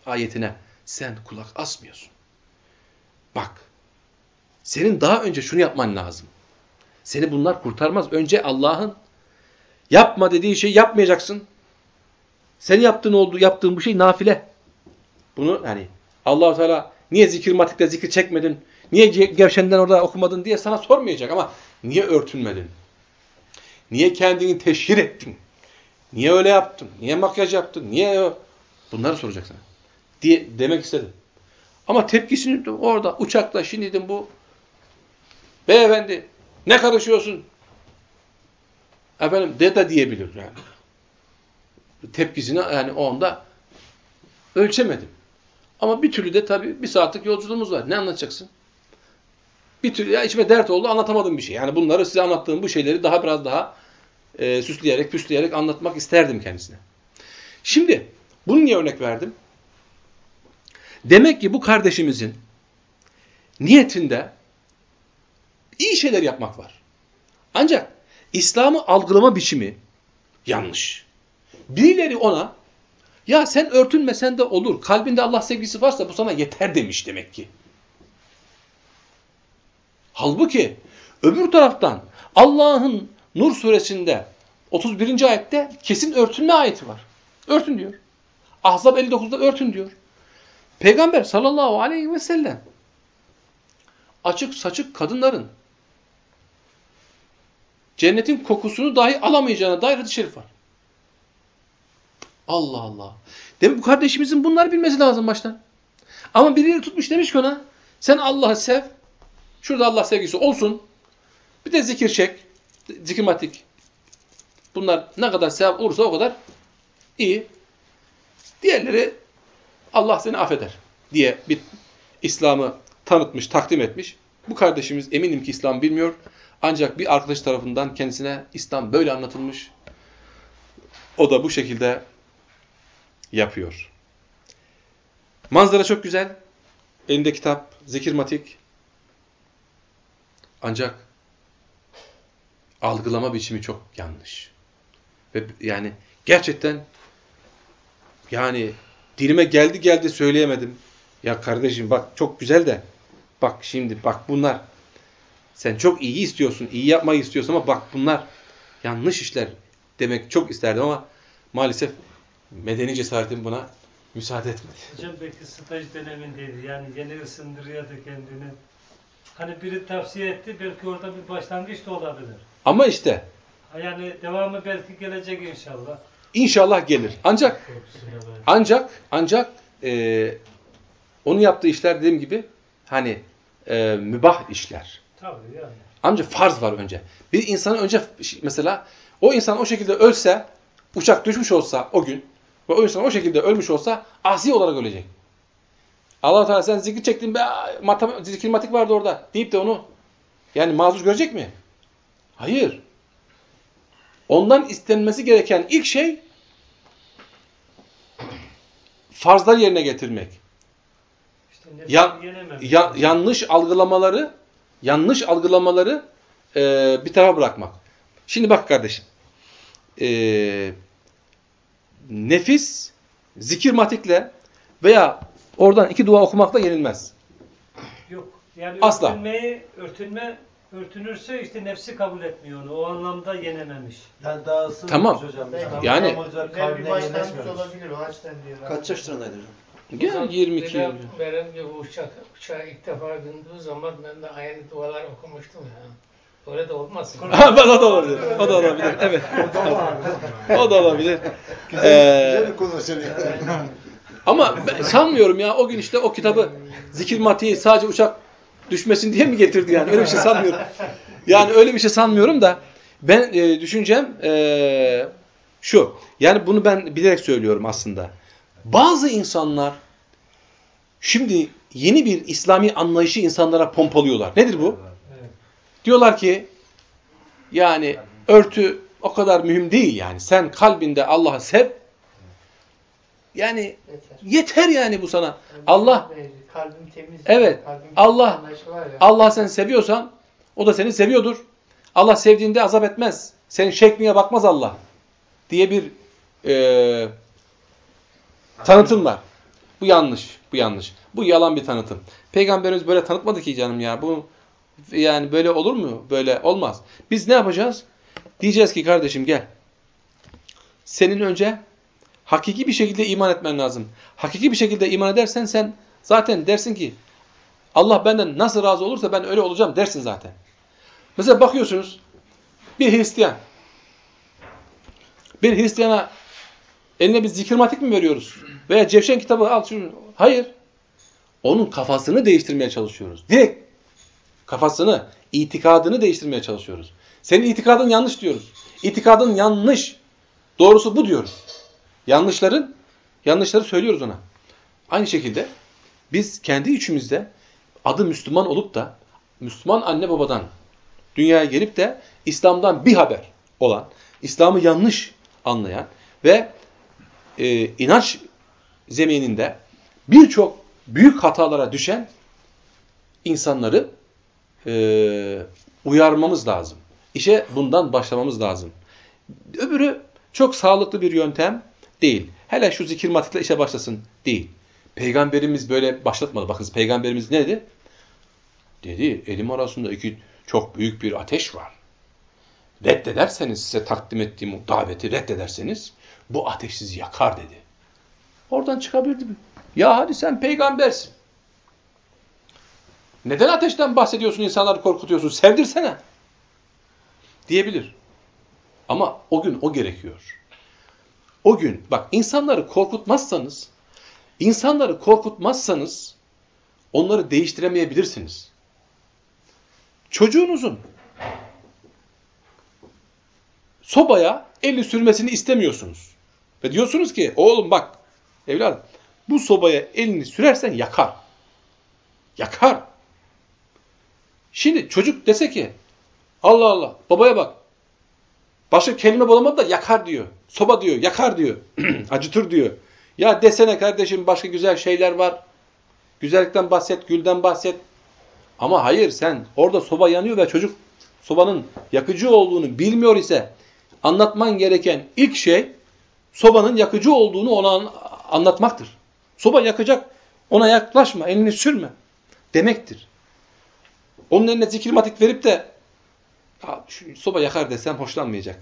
ayetine sen kulak asmıyorsun. Bak, senin daha önce şunu yapman lazım. Seni bunlar kurtarmaz. Önce Allah'ın yapma dediği şeyi yapmayacaksın. Senin yaptığın olduğu, yaptığın bu şey nafile. Bunu yani Allahu Teala niye zikir matikte zikir çekmedin? Niye gevşenden orada okumadın diye sana sormayacak ama niye örtünmedin? Niye kendini teşhir ettin? Niye öyle yaptın? Niye makyaj yaptın? Niye bunları soracak sana. Diye demek istedim. Ama tepkisini orada uçakla şimdi bu beyefendi ne karışıyorsun? Efendim de de diyebilir yani. Tepkisini yani o anda ölçemedim. Ama bir türlü de tabii bir saatlik yolculuğumuz var. Ne anlatacaksın? Bir türlü ya içime dert oldu anlatamadım bir şey. Yani bunları size anlattığım bu şeyleri daha biraz daha e, süsleyerek, püsleyerek anlatmak isterdim kendisine. Şimdi bunu niye örnek verdim? Demek ki bu kardeşimizin niyetinde iyi şeyler yapmak var. Ancak İslam'ı algılama biçimi yanlış. Birileri ona ya sen örtünmesen de olur. Kalbinde Allah sevgisi varsa bu sana yeter demiş demek ki. Halbuki öbür taraftan Allah'ın Nur suresinde 31. ayette kesin örtünme ayeti var. Örtün diyor. Ahzab 59'da örtün diyor. Peygamber sallallahu aleyhi ve sellem açık saçık kadınların cennetin kokusunu dahi alamayacağına dair hadis-i şerif var. Allah Allah. Demek bu kardeşimizin bunları bilmesi lazım baştan. Ama birileri tutmuş demiş ki ona sen Allah'ı sev. Şurada Allah sevgisi olsun. Bir de zikir çek. Zikirmatik. Bunlar ne kadar sevap olursa o kadar iyi. Diğerleri Allah seni affeder diye bir İslam'ı tanıtmış, takdim etmiş. Bu kardeşimiz eminim ki İslam bilmiyor. Ancak bir arkadaş tarafından kendisine İslam böyle anlatılmış. O da bu şekilde yapıyor. Manzara çok güzel. Elinde kitap, zikirmatik. Ancak algılama biçimi çok yanlış. Ve yani gerçekten yani dilime geldi geldi söyleyemedim. Ya kardeşim bak çok güzel de bak şimdi bak bunlar sen çok iyi istiyorsun, iyi yapmayı istiyorsun ama bak bunlar yanlış işler demek çok isterdim ama maalesef medeni cesaretim buna müsaade etmedi. Hocam belki staj dönemindeydi. Yani yeni ısındırıyordu kendini. Hani biri tavsiye etti. Belki orada bir başlangıç da olabilir. Ama işte. Yani devamı belki gelecek inşallah. İnşallah gelir. Ancak ancak ancak e, onun yaptığı işler dediğim gibi hani e, mübah işler. Tabii yani. Ancak farz var önce. Bir insanın önce mesela o insan o şekilde ölse, uçak düşmüş olsa o gün ve o insan o şekilde ölmüş olsa asi olarak ölecek. Allah Teala sen zikir çektin be, matematik, zikirmatik vardı orada deyip de onu yani mazur görecek mi? Hayır. Ondan istenmesi gereken ilk şey farzları yerine getirmek. İşte Ya-. Ya, yanlış algılamaları yanlış algılamaları e, bir tarafa bırakmak. Şimdi bak kardeşim. E, nefis zikir matikle veya oradan iki dua okumakla yenilmez. Yok. Yani Asla. örtünmeyi, örtünme örtünürse işte nefsi kabul etmiyor onu. O anlamda yenememiş. Yani daha Tamam. hocam. Yani- Yani, bir başlangıç olabilir o açıdan diyor. Kaç yaşlarındaydı hocam? Gel 22 Benim, yıl. benim gibi uçak, uçağa ilk defa bindiği zaman ben de aynı dualar okumuştum ya. Öyle de olmasın. Ha, bak, o da olabilir. O da olabilir. Evet. o da olabilir. Ee, Güzel bir konuşuyor. ama ben sanmıyorum ya o gün işte o kitabı zikir matiği sadece uçak düşmesin diye mi getirdi yani? Öyle bir şey sanmıyorum. Yani öyle bir şey sanmıyorum da ben e, düşüncem e, şu. Yani bunu ben bilerek söylüyorum aslında. Bazı insanlar şimdi yeni bir İslami anlayışı insanlara pompalıyorlar. Nedir bu? Evet. Diyorlar ki yani örtü o kadar mühim değil yani. Sen kalbinde Allah'ı sev. Yani Yeter. yeter yani bu sana. Allah Kalbim temiz. Evet. Kalbim Allah-. Allah seni seviyorsan o da seni seviyordur. Allah sevdiğinde azap etmez. Senin şekline bakmaz Allah. Diye bir e, tanıtım var. Bu yanlış. Bu yanlış. Bu yalan bir tanıtım. Peygamberimiz böyle tanıtmadı ki canım ya. Bu yani böyle olur mu? Böyle olmaz. Biz ne yapacağız? Diyeceğiz ki kardeşim gel. Senin önce hakiki bir şekilde iman etmen lazım. Hakiki bir şekilde iman edersen sen zaten dersin ki Allah benden nasıl razı olursa ben öyle olacağım dersin zaten. Mesela bakıyorsunuz bir Hristiyan. Bir Hristiyana eline bir zikirmatik mi veriyoruz? Veya Cevşen kitabı al şunu. Hayır. Onun kafasını değiştirmeye çalışıyoruz. Direkt kafasını, itikadını değiştirmeye çalışıyoruz. Senin itikadın yanlış diyoruz. İtikadın yanlış. Doğrusu bu diyoruz. Yanlışların, yanlışları söylüyoruz ona. Aynı şekilde biz kendi içimizde adı Müslüman olup da Müslüman anne babadan dünyaya gelip de İslam'dan bir haber olan, İslam'ı yanlış anlayan ve e, inanç zemininde birçok büyük hatalara düşen insanları e, uyarmamız lazım. İşe bundan başlamamız lazım. Öbürü çok sağlıklı bir yöntem değil. Hele şu zikir matikle işe başlasın değil. Peygamberimiz böyle başlatmadı. Bakın peygamberimiz ne dedi? Dedi elim arasında iki çok büyük bir ateş var. Reddederseniz size takdim ettiğim daveti reddederseniz bu ateş sizi yakar dedi. Oradan çıkabilirdi mi? Ya hadi sen peygambersin. Neden ateşten bahsediyorsun, insanları korkutuyorsun? Sevdirsene. Diyebilir. Ama o gün o gerekiyor. O gün bak insanları korkutmazsanız, insanları korkutmazsanız onları değiştiremeyebilirsiniz. Çocuğunuzun sobaya elini sürmesini istemiyorsunuz. Ve diyorsunuz ki oğlum bak evladım bu sobaya elini sürersen yakar. Yakar. Şimdi çocuk dese ki Allah Allah babaya bak. Başka kelime bulamadı da yakar diyor. Soba diyor, yakar diyor. Acıtır diyor. Ya desene kardeşim başka güzel şeyler var. Güzellikten bahset, gülden bahset. Ama hayır sen orada soba yanıyor ve çocuk sobanın yakıcı olduğunu bilmiyor ise anlatman gereken ilk şey sobanın yakıcı olduğunu ona an- anlatmaktır. Soba yakacak. Ona yaklaşma, elini sürme demektir. Onun eline zikirmatik verip de "Aa, şu soba yakar desem hoşlanmayacak.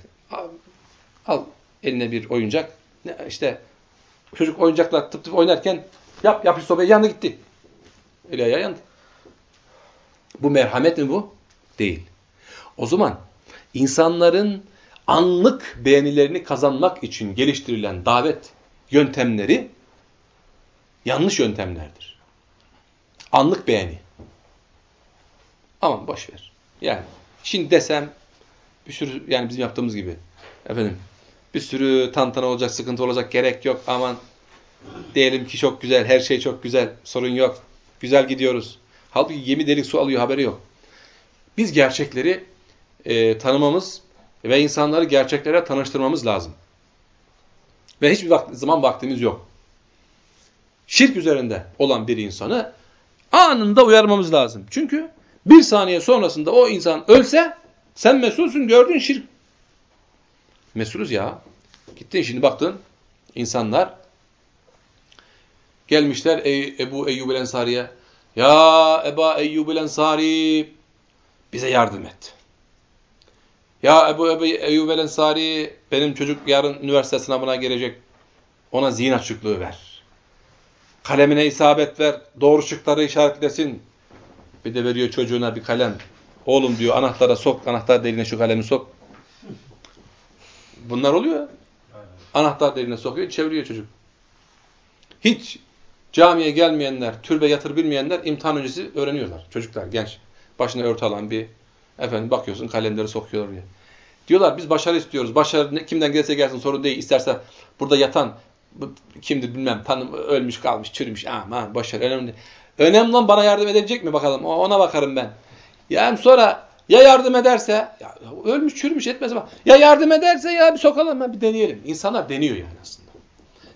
Al, eline bir oyuncak. İşte çocuk oyuncakla tıp tıp oynarken yap yap sobayı yandı gitti. Öyle yandı. Bu merhamet mi bu? Değil. O zaman insanların anlık beğenilerini kazanmak için geliştirilen davet yöntemleri yanlış yöntemlerdir. Anlık beğeni. Aman boş ver. Yani şimdi desem bir sürü yani bizim yaptığımız gibi efendim bir sürü tantana olacak, sıkıntı olacak, gerek yok. Aman diyelim ki çok güzel, her şey çok güzel, sorun yok. Güzel gidiyoruz. Halbuki gemi delik su alıyor, haberi yok. Biz gerçekleri e, tanımamız ve insanları gerçeklere tanıştırmamız lazım. Ve hiçbir zaman vaktimiz yok. şirk üzerinde olan bir insanı anında uyarmamız lazım. Çünkü bir saniye sonrasında o insan ölse sen mesulsün gördün şirk. Mesulüz ya. Gittin şimdi baktın insanlar gelmişler Ey, Ebu Eyyub el Ensari'ye. Ya Eba Eyyub el Ensari bize yardım et. Ya Ebu Ebu Eyyub el Ensari benim çocuk yarın üniversite sınavına gelecek. Ona zihin açıklığı ver. Kalemine isabet ver. Doğru şıkları işaretlesin. Bir de veriyor çocuğuna bir kalem. Oğlum diyor anahtara sok. Anahtar deliğine şu kalemi sok. Bunlar oluyor. Anahtar deliğine sokuyor. Çeviriyor çocuk. Hiç camiye gelmeyenler, türbe yatır bilmeyenler imtihan öncesi öğreniyorlar. Çocuklar, genç. Başına örtü alan bir efendim bakıyorsun kalemleri sokuyorlar diye. Diyorlar biz başarı istiyoruz. Başarı kimden gelirse gelsin sorun değil. İsterse burada yatan kimdir bilmem tanım ölmüş kalmış çürümüş aman başarı önemli. Önemli olan bana yardım edecek mi bakalım ona bakarım ben. Yani sonra ya yardım ederse ya ölmüş çürümüş etmez ama ya yardım ederse ya bir sokalım ha, bir deneyelim. İnsanlar deniyor yani aslında.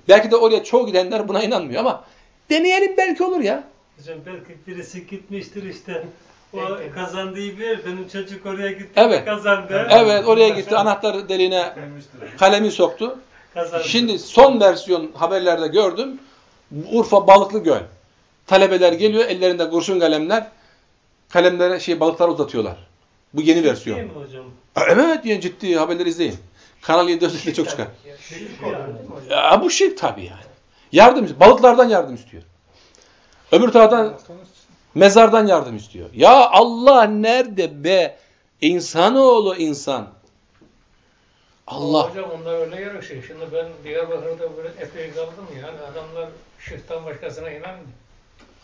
Belki de oraya çoğu gidenler buna inanmıyor ama deneyelim belki olur ya. Hocam belki birisi gitmiştir işte. O kazandığı bir benim çocuk oraya gitti Evet. kazandı. Evet oraya gitti anahtar deliğine kalemi soktu. Kazandı. Şimdi son versiyon haberlerde gördüm. Urfa Balıklı Göl. Talebeler geliyor ellerinde kurşun kalemler. Kalemlere şey balıklar uzatıyorlar. Bu yeni versiyon. Değil mi hocam? Evet yani ciddi haberleri izleyin. Kanal 7 özellikle çok çıkar. Ya bu şirk tabii yani. Yardım. Balıklardan yardım istiyor. Öbür taraftan mezardan yardım istiyor. Ya Allah nerede be? İnsanoğlu insan. Allah. Hocam onlar öyle yarışıyor. Şimdi ben Diyarbakır'da böyle epey kaldım yani adamlar şirkten başkasına inanmıyor.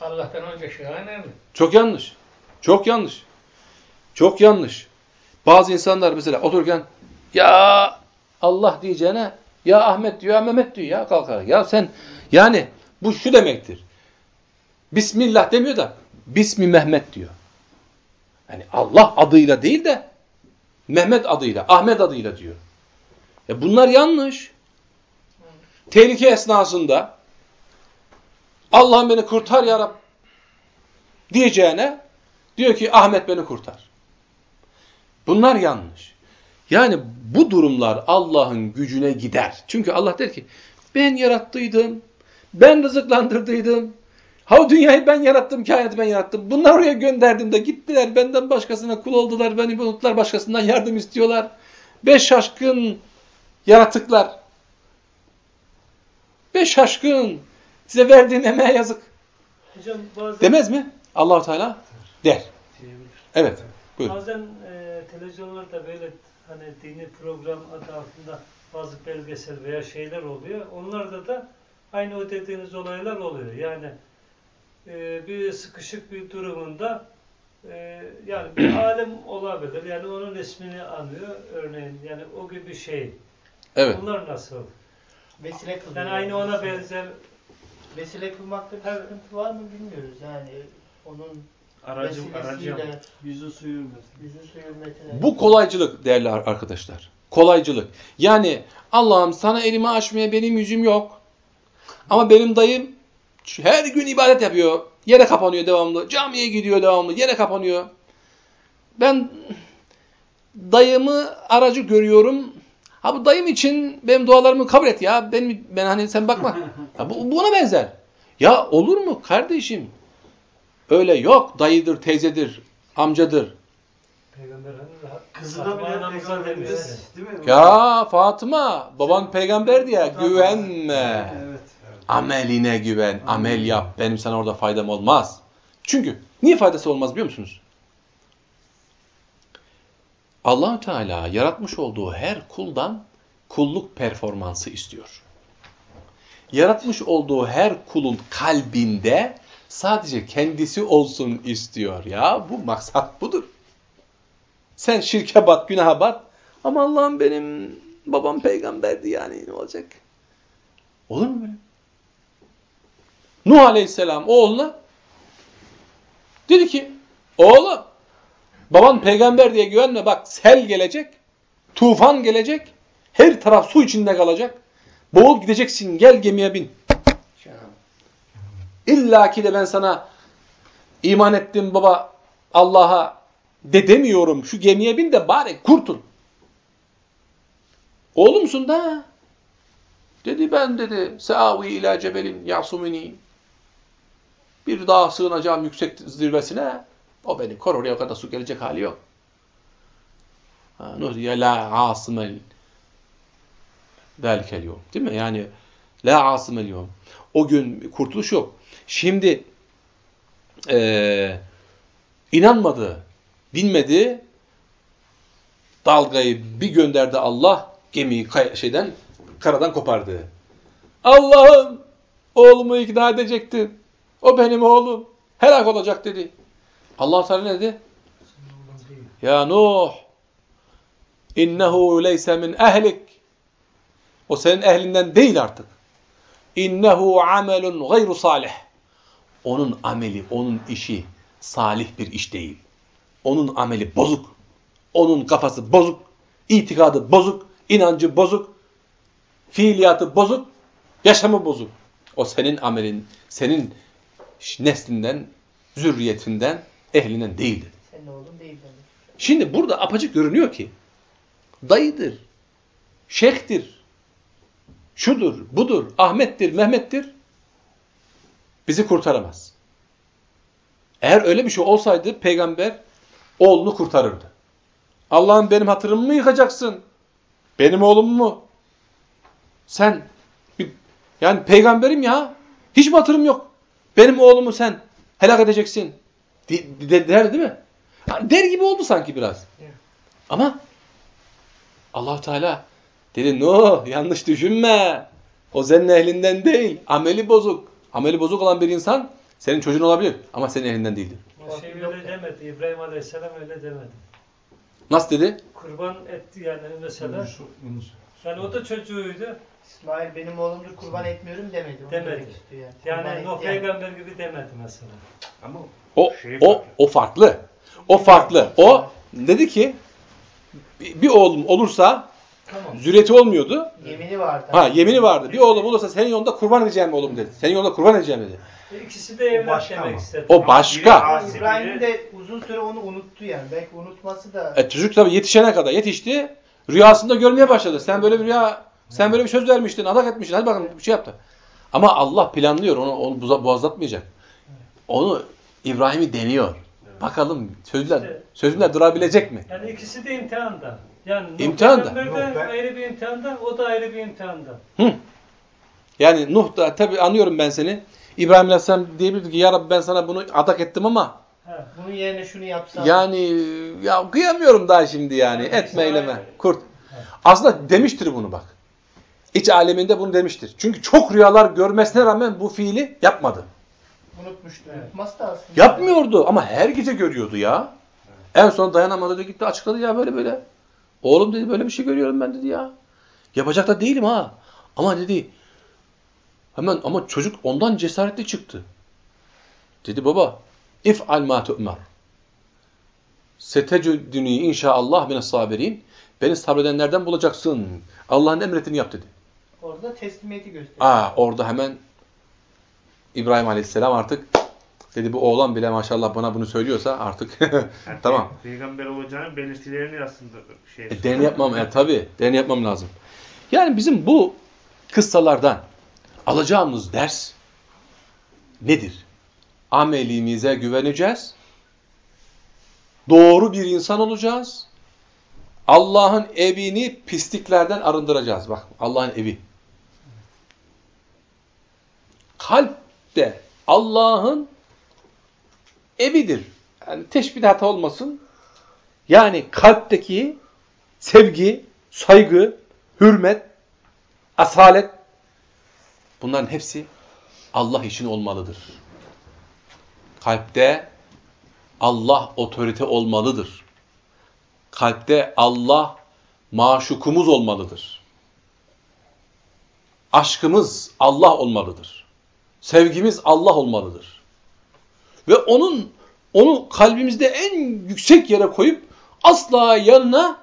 Allah'tan önce şığa inanmıyor. Çok yanlış. Çok yanlış. Çok yanlış. Bazı insanlar mesela otururken ya Allah diyeceğine ya Ahmet diyor ya Mehmet diyor ya kalkarak. Ya sen yani bu şu demektir. Bismillah demiyor da Bismi Mehmet diyor. Yani Allah adıyla değil de Mehmet adıyla, Ahmet adıyla diyor. Ya bunlar yanlış. Tehlike esnasında Allah'ım beni kurtar ya Rab diyeceğine diyor ki Ahmet beni kurtar. Bunlar yanlış. Yani bu durumlar Allah'ın gücüne gider. Çünkü Allah der ki ben yarattıydım, ben rızıklandırdıydım. Ha dünyayı ben yarattım, kainatı ben yarattım. Bunlar oraya gönderdim de gittiler, benden başkasına kul oldular, beni unuttular, başkasından yardım istiyorlar. Beş şaşkın yaratıklar. Beş şaşkın. Size verdiğin emeğe yazık. Hocam bazen, Demez mi? Allahu Teala der. Evet. Buyurun. bazen e, televizyonlarda böyle hani dini program adı altında bazı belgesel veya şeyler oluyor. Onlarda da aynı o dediğiniz olaylar oluyor. Yani e, bir sıkışık bir durumunda e, yani bir alim olabilir. Yani onun ismini anıyor örneğin. Yani o gibi bir şey. Evet. Bunlar nasıl? Vesile kılıyor. Yani aynı ona benzer Vesile kılmakta bir sıkıntı var mı bilmiyoruz yani. Onun Aracım, aracım. vesilesiyle Yüzü suyu yüzü su hürmetine. Bu kolaycılık değerli arkadaşlar. Kolaycılık. Yani Allah'ım sana elimi açmaya benim yüzüm yok. Ama benim dayım her gün ibadet yapıyor. Yere kapanıyor devamlı. Camiye gidiyor devamlı. Yere kapanıyor. Ben dayımı aracı görüyorum. Ha bu dayım için benim dualarımı kabul et ya. Ben, ben hani sen bakma. Ya bu, buna benzer. Ya olur mu kardeşim? Öyle yok. Dayıdır, teyzedir, amcadır. Peygamber Efendimiz Kızı da Fatıma bile değil mi? Ya Fatıma, baban peygamber diye güvenme. Evet. Ameline güven, amel yap. Benim sana orada faydam olmaz. Çünkü niye faydası olmaz biliyor musunuz? Allahü Teala yaratmış olduğu her kuldan kulluk performansı istiyor. Yaratmış olduğu her kulun kalbinde sadece kendisi olsun istiyor. Ya bu maksat budur. Sen şirke bat, günaha bat. Ama Allah'ım benim babam peygamberdi yani ne olacak? Olur mu böyle? Nuh Aleyhisselam oğluna dedi ki oğlum baban peygamber diye güvenme bak sel gelecek, tufan gelecek, her taraf su içinde kalacak. Boğulup gideceksin gel gemiye bin. İlla ki de ben sana iman ettim baba Allah'a de demiyorum. Şu gemiye bin de bari kurtul. Oğlumsun da. Dedi ben dedi. Seavi ila cebelin yasumini. Bir dağa sığınacağım yüksek zirvesine. O beni kor oraya kadar su gelecek hali yok. Ha, Nuhdiye la asımel Delikel yom. Değil mi? Yani la asımel yom. O gün kurtuluş yok. Şimdi eee inanmadı, bilmedi. Dalgayı bir gönderdi Allah, gemiyi şeyden karadan kopardı. Allah'ım oğlumu ikna edecekti. O benim oğlum. Helak olacak dedi. Allah Teala ne dedi? Ya Nuh innehu leyse min ehlik o senin ehlinden değil artık. İnnehu amelun gayru salih. Onun ameli, onun işi salih bir iş değil. Onun ameli bozuk. Onun kafası bozuk. itikadı bozuk. inancı bozuk. Fiiliyatı bozuk. Yaşamı bozuk. O senin amelin, senin neslinden, zürriyetinden, ehlinden değildir. Senin oğlun değil. Şimdi burada apacık görünüyor ki dayıdır, şeyhtir, şudur, budur, Ahmet'tir, Mehmet'tir bizi kurtaramaz. Eğer öyle bir şey olsaydı peygamber oğlunu kurtarırdı. Allah'ım benim hatırımı mı yıkacaksın? Benim oğlum mu? Sen yani peygamberim ya. Hiç mi hatırım yok? Benim oğlumu sen helak edeceksin. De, de- der değil mi? Der gibi oldu sanki biraz. Evet. Ama allah Teala dedi Nuh yanlış düşünme. O senin ehlinden değil. Ameli bozuk. Ameli bozuk olan bir insan senin çocuğun olabilir ama senin ehlinden değildir. O şey öyle demedi. İbrahim Aleyhisselam öyle demedi. Nasıl dedi? Kurban etti yani mesela. Yani o da çocuğuydu. İsmail benim oğlumdur kurban etmiyorum demedi. Onu Demedi. demek istiyor yani. Kurban Yani etti Nuh peygamber gibi demedi mesela. Ama O Şey o farklı. o farklı. O farklı. O dedi ki bir bir oğlum olursa Tamam. zürriyeti olmuyordu. Yemini vardı. Ha yemini vardı. Bir oğlum olursa senin yolunda kurban edeceğim oğlum dedi. Senin yolunda kurban edeceğim dedi. İkisi de evlat başka demek ama. istedi. O başka. Asi İbrahim biri- de uzun süre onu unuttu yani. Belki unutması da E, çocuk tabii yetişene kadar yetişti. Rüyasında görmeye başladı. Sen böyle bir rüya, sen böyle bir söz vermiştin, adak etmiştin. Hadi bakalım bir şey yaptı. Ama Allah planlıyor. Onu, onu boğazlatmayacak. Onu İbrahim'i deniyor. Bakalım sözler, İşte- sözümler durabilecek mi? Yani ikisi de imtihanda. Yani Nuh İmtihanda. peygamber de Yok, ben- ayrı bir imtihanda, o da ayrı bir imtihanda. Hı. Yani Nuh da tabii anlıyorum ben seni. İbrahim Aleyhisselam diyebilirdi ki ya Rabbi ben sana bunu adak ettim ama Ha. bunun yerine şunu yapsa yani ya kıyamıyorum daha şimdi yani. Yani Etme işte eyleme. Kurt. Aslında demiştir bunu bak. İç aleminde bunu demiştir. Çünkü çok rüyalar görmesine rağmen bu fiili yapmadı. unutmuştu. Da aslında. Yapmıyordu ama her gece görüyordu ya. En son dayanamadı da gitti açıkladı ya böyle böyle. Oğlum dedi böyle bir şey görüyorum ben dedi ya. Yapacak da değilim ha. Ama dedi hemen ama çocuk ondan cesaretli çıktı. Dedi baba if'al ma tu'mar. Setecuduni inşaallah mines sabirin. Beni sabredenlerden bulacaksın. Allah'ın emrettiğini yap dedi. Orada teslimiyeti gösteriyor. Aa orada hemen İbrahim Aleyhisselam artık dedi bu oğlan bile maşallah bana bunu söylüyorsa artık yani tamam. pe- Peygamber olacağının belirtilerini aslında şey. E, den yapmam e, tabii den yapmam lazım. Yani bizim bu kıssalardan alacağımız ders nedir? Amelimize güveneceğiz. Doğru bir insan olacağız. Allah'ın evini pisliklerden arındıracağız. Bak Allah'ın evi. Kalp de Allah'ın evidir. Yani teşbih hata olmasın. Yani kalpteki sevgi, saygı, hürmet, asalet bunların hepsi Allah için olmalıdır. Kalpte Allah otorite olmalıdır. Kalpte Allah maşukumuz olmalıdır. Aşkımız Allah olmalıdır. Sevgimiz Allah olmalıdır. Ve onun onu kalbimizde en yüksek yere koyup asla yanına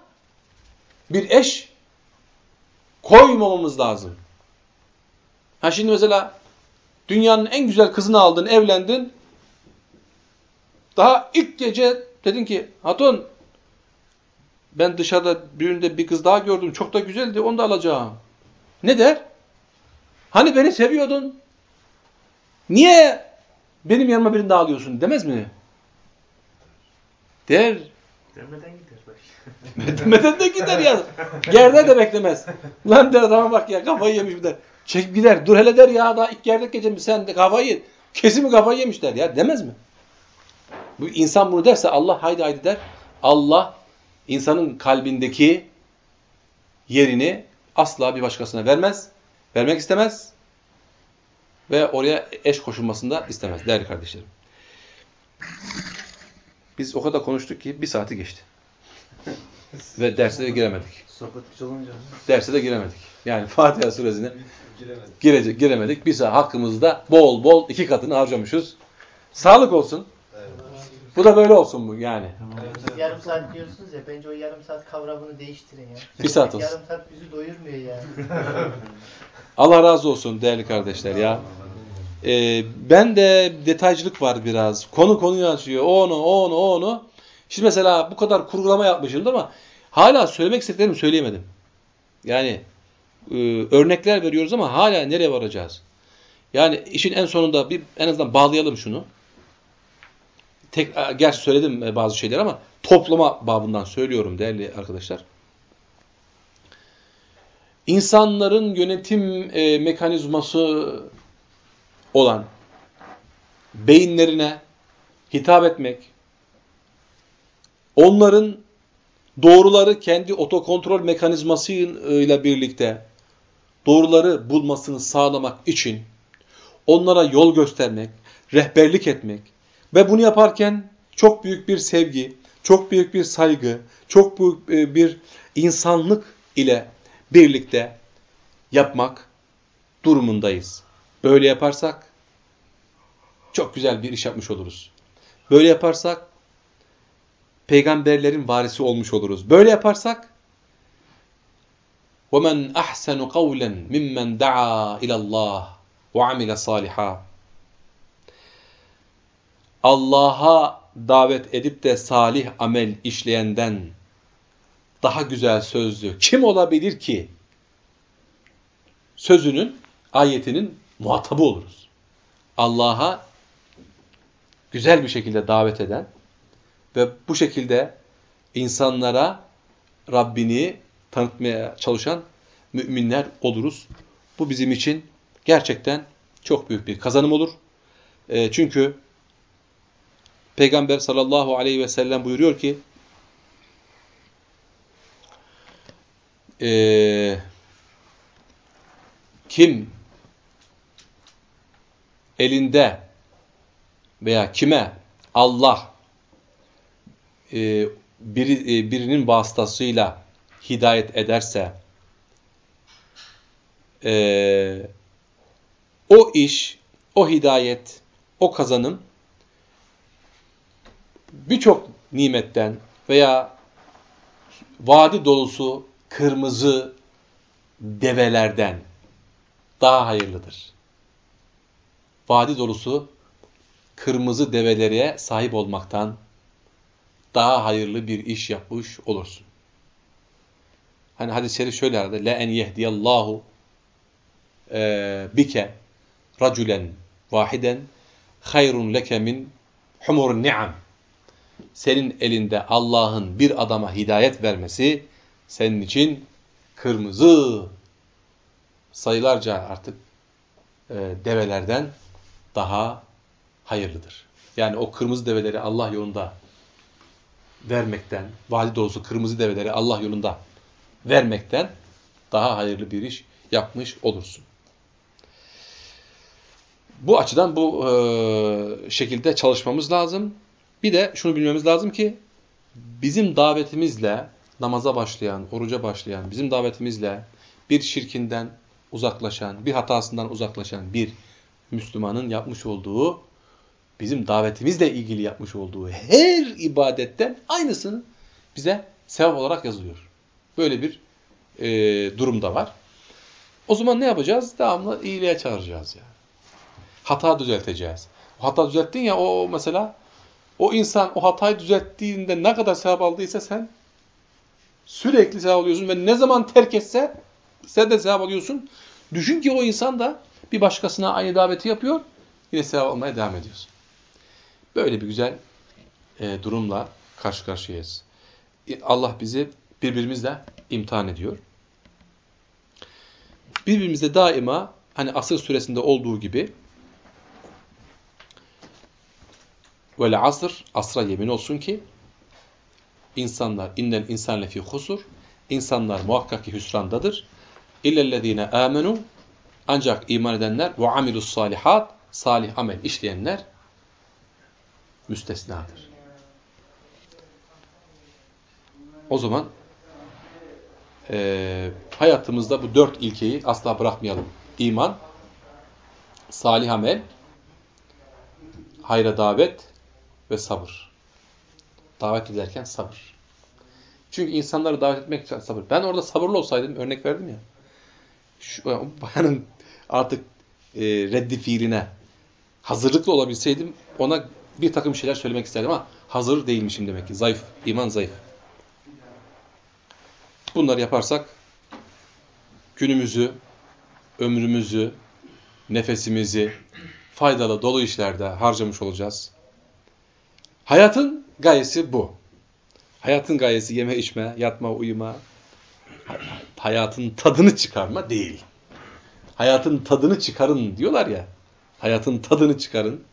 bir eş koymamamız lazım. Ha şimdi mesela Dünyanın en güzel kızını aldın, evlendin. Daha ilk gece dedin ki hatun ben dışarıda düğünde bir kız daha gördüm. Çok da güzeldi. Onu da alacağım. Ne der? Hani beni seviyordun? Niye benim yanıma birini daha alıyorsun demez mi? Der. Demeden gider belki. Demeden de gider ya. Gerde de beklemez. Lan der adama bak ya kafayı yemiş bir de. Çek gider. Dur hele der ya daha ilk gerdek gece mi sen de kafayı yedin. Kesin mi kafayı yemiş der ya. Demez mi? Bu insan bunu derse Allah haydi haydi der. Allah insanın kalbindeki yerini asla bir başkasına vermez. Vermek istemez. Ve oraya eş koşulmasını da istemez değerli kardeşlerim. Biz o kadar konuştuk ki bir saati geçti. Ve derse de giremedik. Sohbet olunca. Derse de giremedik. Yani Fatiha suresine girecek, giremedik. Bir saat hakkımızda bol bol iki katını harcamışız. Sağlık olsun. Bu da böyle olsun bu yani. Yarım saat diyorsunuz ya bence o yarım saat kavramını değiştirin ya. Bir saat olsun. Yarım saat bizi doyurmuyor yani. Allah razı olsun değerli kardeşler ya. Ee, ben de detaycılık var biraz. Konu konuyu açıyor. O onu, o onu, o onu. Şimdi mesela bu kadar kurgulama yapmışım ama hala söylemek istediklerimi söyleyemedim. Yani e, örnekler veriyoruz ama hala nereye varacağız? Yani işin en sonunda bir en azından bağlayalım şunu. Tek e, gerçi söyledim e, bazı şeyler ama toplama babından söylüyorum değerli arkadaşlar. İnsanların yönetim e, mekanizması olan beyinlerine hitap etmek, onların doğruları kendi otokontrol mekanizmasıyla birlikte doğruları bulmasını sağlamak için onlara yol göstermek, rehberlik etmek ve bunu yaparken çok büyük bir sevgi, çok büyük bir saygı, çok büyük e, bir insanlık ile birlikte yapmak durumundayız. Böyle yaparsak çok güzel bir iş yapmış oluruz. Böyle yaparsak peygamberlerin varisi olmuş oluruz. Böyle yaparsak وَمَنْ أَحْسَنُ قَوْلًا مِمَّنْ دَعَا إِلَى اللّٰهِ وَعَمِلَ صَالِحًا Allah'a davet edip de salih amel işleyenden daha güzel sözlü kim olabilir ki? Sözünün, ayetinin muhatabı oluruz. Allah'a güzel bir şekilde davet eden ve bu şekilde insanlara Rabbini tanıtmaya çalışan müminler oluruz. Bu bizim için gerçekten çok büyük bir kazanım olur. E, çünkü Peygamber sallallahu aleyhi ve sellem buyuruyor ki e, kim elinde veya kime Allah e, biri, e, birinin vasıtasıyla hidayet ederse e, o iş, o hidayet, o kazanım birçok nimetten veya vadi dolusu kırmızı develerden daha hayırlıdır. Vadi dolusu kırmızı develere sahip olmaktan daha hayırlı bir iş yapmış olursun. Hani hadis-i şerif şöyle. La en yehdiyallahu e, bike raculen vahiden hayrun leke min humur ni'am. Senin elinde Allah'ın bir adama hidayet vermesi senin için kırmızı sayılarca artık e, develerden daha hayırlıdır. Yani o kırmızı develeri Allah yolunda vermekten, vadi dolusu kırmızı develeri Allah yolunda vermekten daha hayırlı bir iş yapmış olursun. Bu açıdan bu e, şekilde çalışmamız lazım. Bir de şunu bilmemiz lazım ki bizim davetimizle namaza başlayan, oruca başlayan, bizim davetimizle bir şirkinden uzaklaşan, bir hatasından uzaklaşan bir Müslümanın yapmış olduğu, bizim davetimizle ilgili yapmış olduğu her ibadetten aynısını bize sevap olarak yazılıyor. Böyle bir e, durum da var. O zaman ne yapacağız? Devamlı iyiliğe çağıracağız yani. Hata düzelteceğiz. O hata düzelttin ya o mesela o insan o hatayı düzelttiğinde ne kadar sevap aldıysa sen sürekli sevap alıyorsun ve ne zaman terk etse sen de sevap alıyorsun. Düşün ki o insan da bir başkasına aynı daveti yapıyor. Yine sevap almaya devam ediyorsun. Böyle bir güzel e, durumla karşı karşıyayız. E, Allah bizi birbirimizle imtihan ediyor. Birbirimizle daima hani asır süresinde olduğu gibi Vel asr, asra yemin olsun ki insanlar, innen insan lefi husur, insanlar muhakkak ki hüsrandadır. İllellezine amenu, ancak iman edenler ve amilus salihat, salih amel işleyenler müstesnadır. O zaman e, hayatımızda bu dört ilkeyi asla bırakmayalım. İman, salih amel, hayra davet ve sabır. Davet ederken sabır. Çünkü insanları davet etmek sabır. Ben orada sabırlı olsaydım, örnek verdim ya, şu bayanın artık e, reddi fiiline hazırlıklı olabilseydim ona bir takım şeyler söylemek isterdim ama hazır değilmişim demek ki. Zayıf, iman zayıf. Bunları yaparsak günümüzü, ömrümüzü, nefesimizi faydalı, dolu işlerde harcamış olacağız. Hayatın gayesi bu. Hayatın gayesi yeme içme, yatma, uyuma. Hayatın tadını çıkarma değil. Hayatın tadını çıkarın diyorlar ya. Hayatın tadını çıkarın.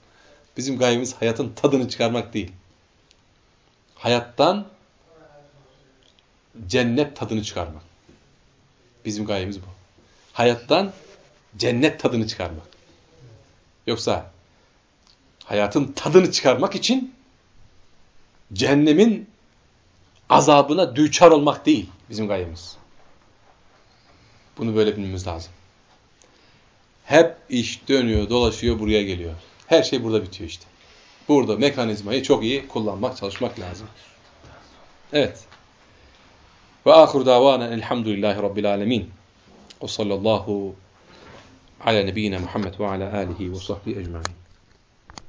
Bizim gayemiz hayatın tadını çıkarmak değil. Hayattan cennet tadını çıkarmak. Bizim gayemiz bu. Hayattan cennet tadını çıkarmak. Yoksa hayatın tadını çıkarmak için cehennemin azabına düçar olmak değil bizim gayemiz. Bunu böyle bilmemiz lazım. Hep iş dönüyor, dolaşıyor, buraya geliyor. Her şey burada bitiyor işte. Burada mekanizmayı çok iyi kullanmak, çalışmak lazım. Evet. Ve ahir davana elhamdülillahi rabbil alemin. Ve sallallahu ala nebiyyina Muhammed ve ala alihi ve sahbihi ecmaîn.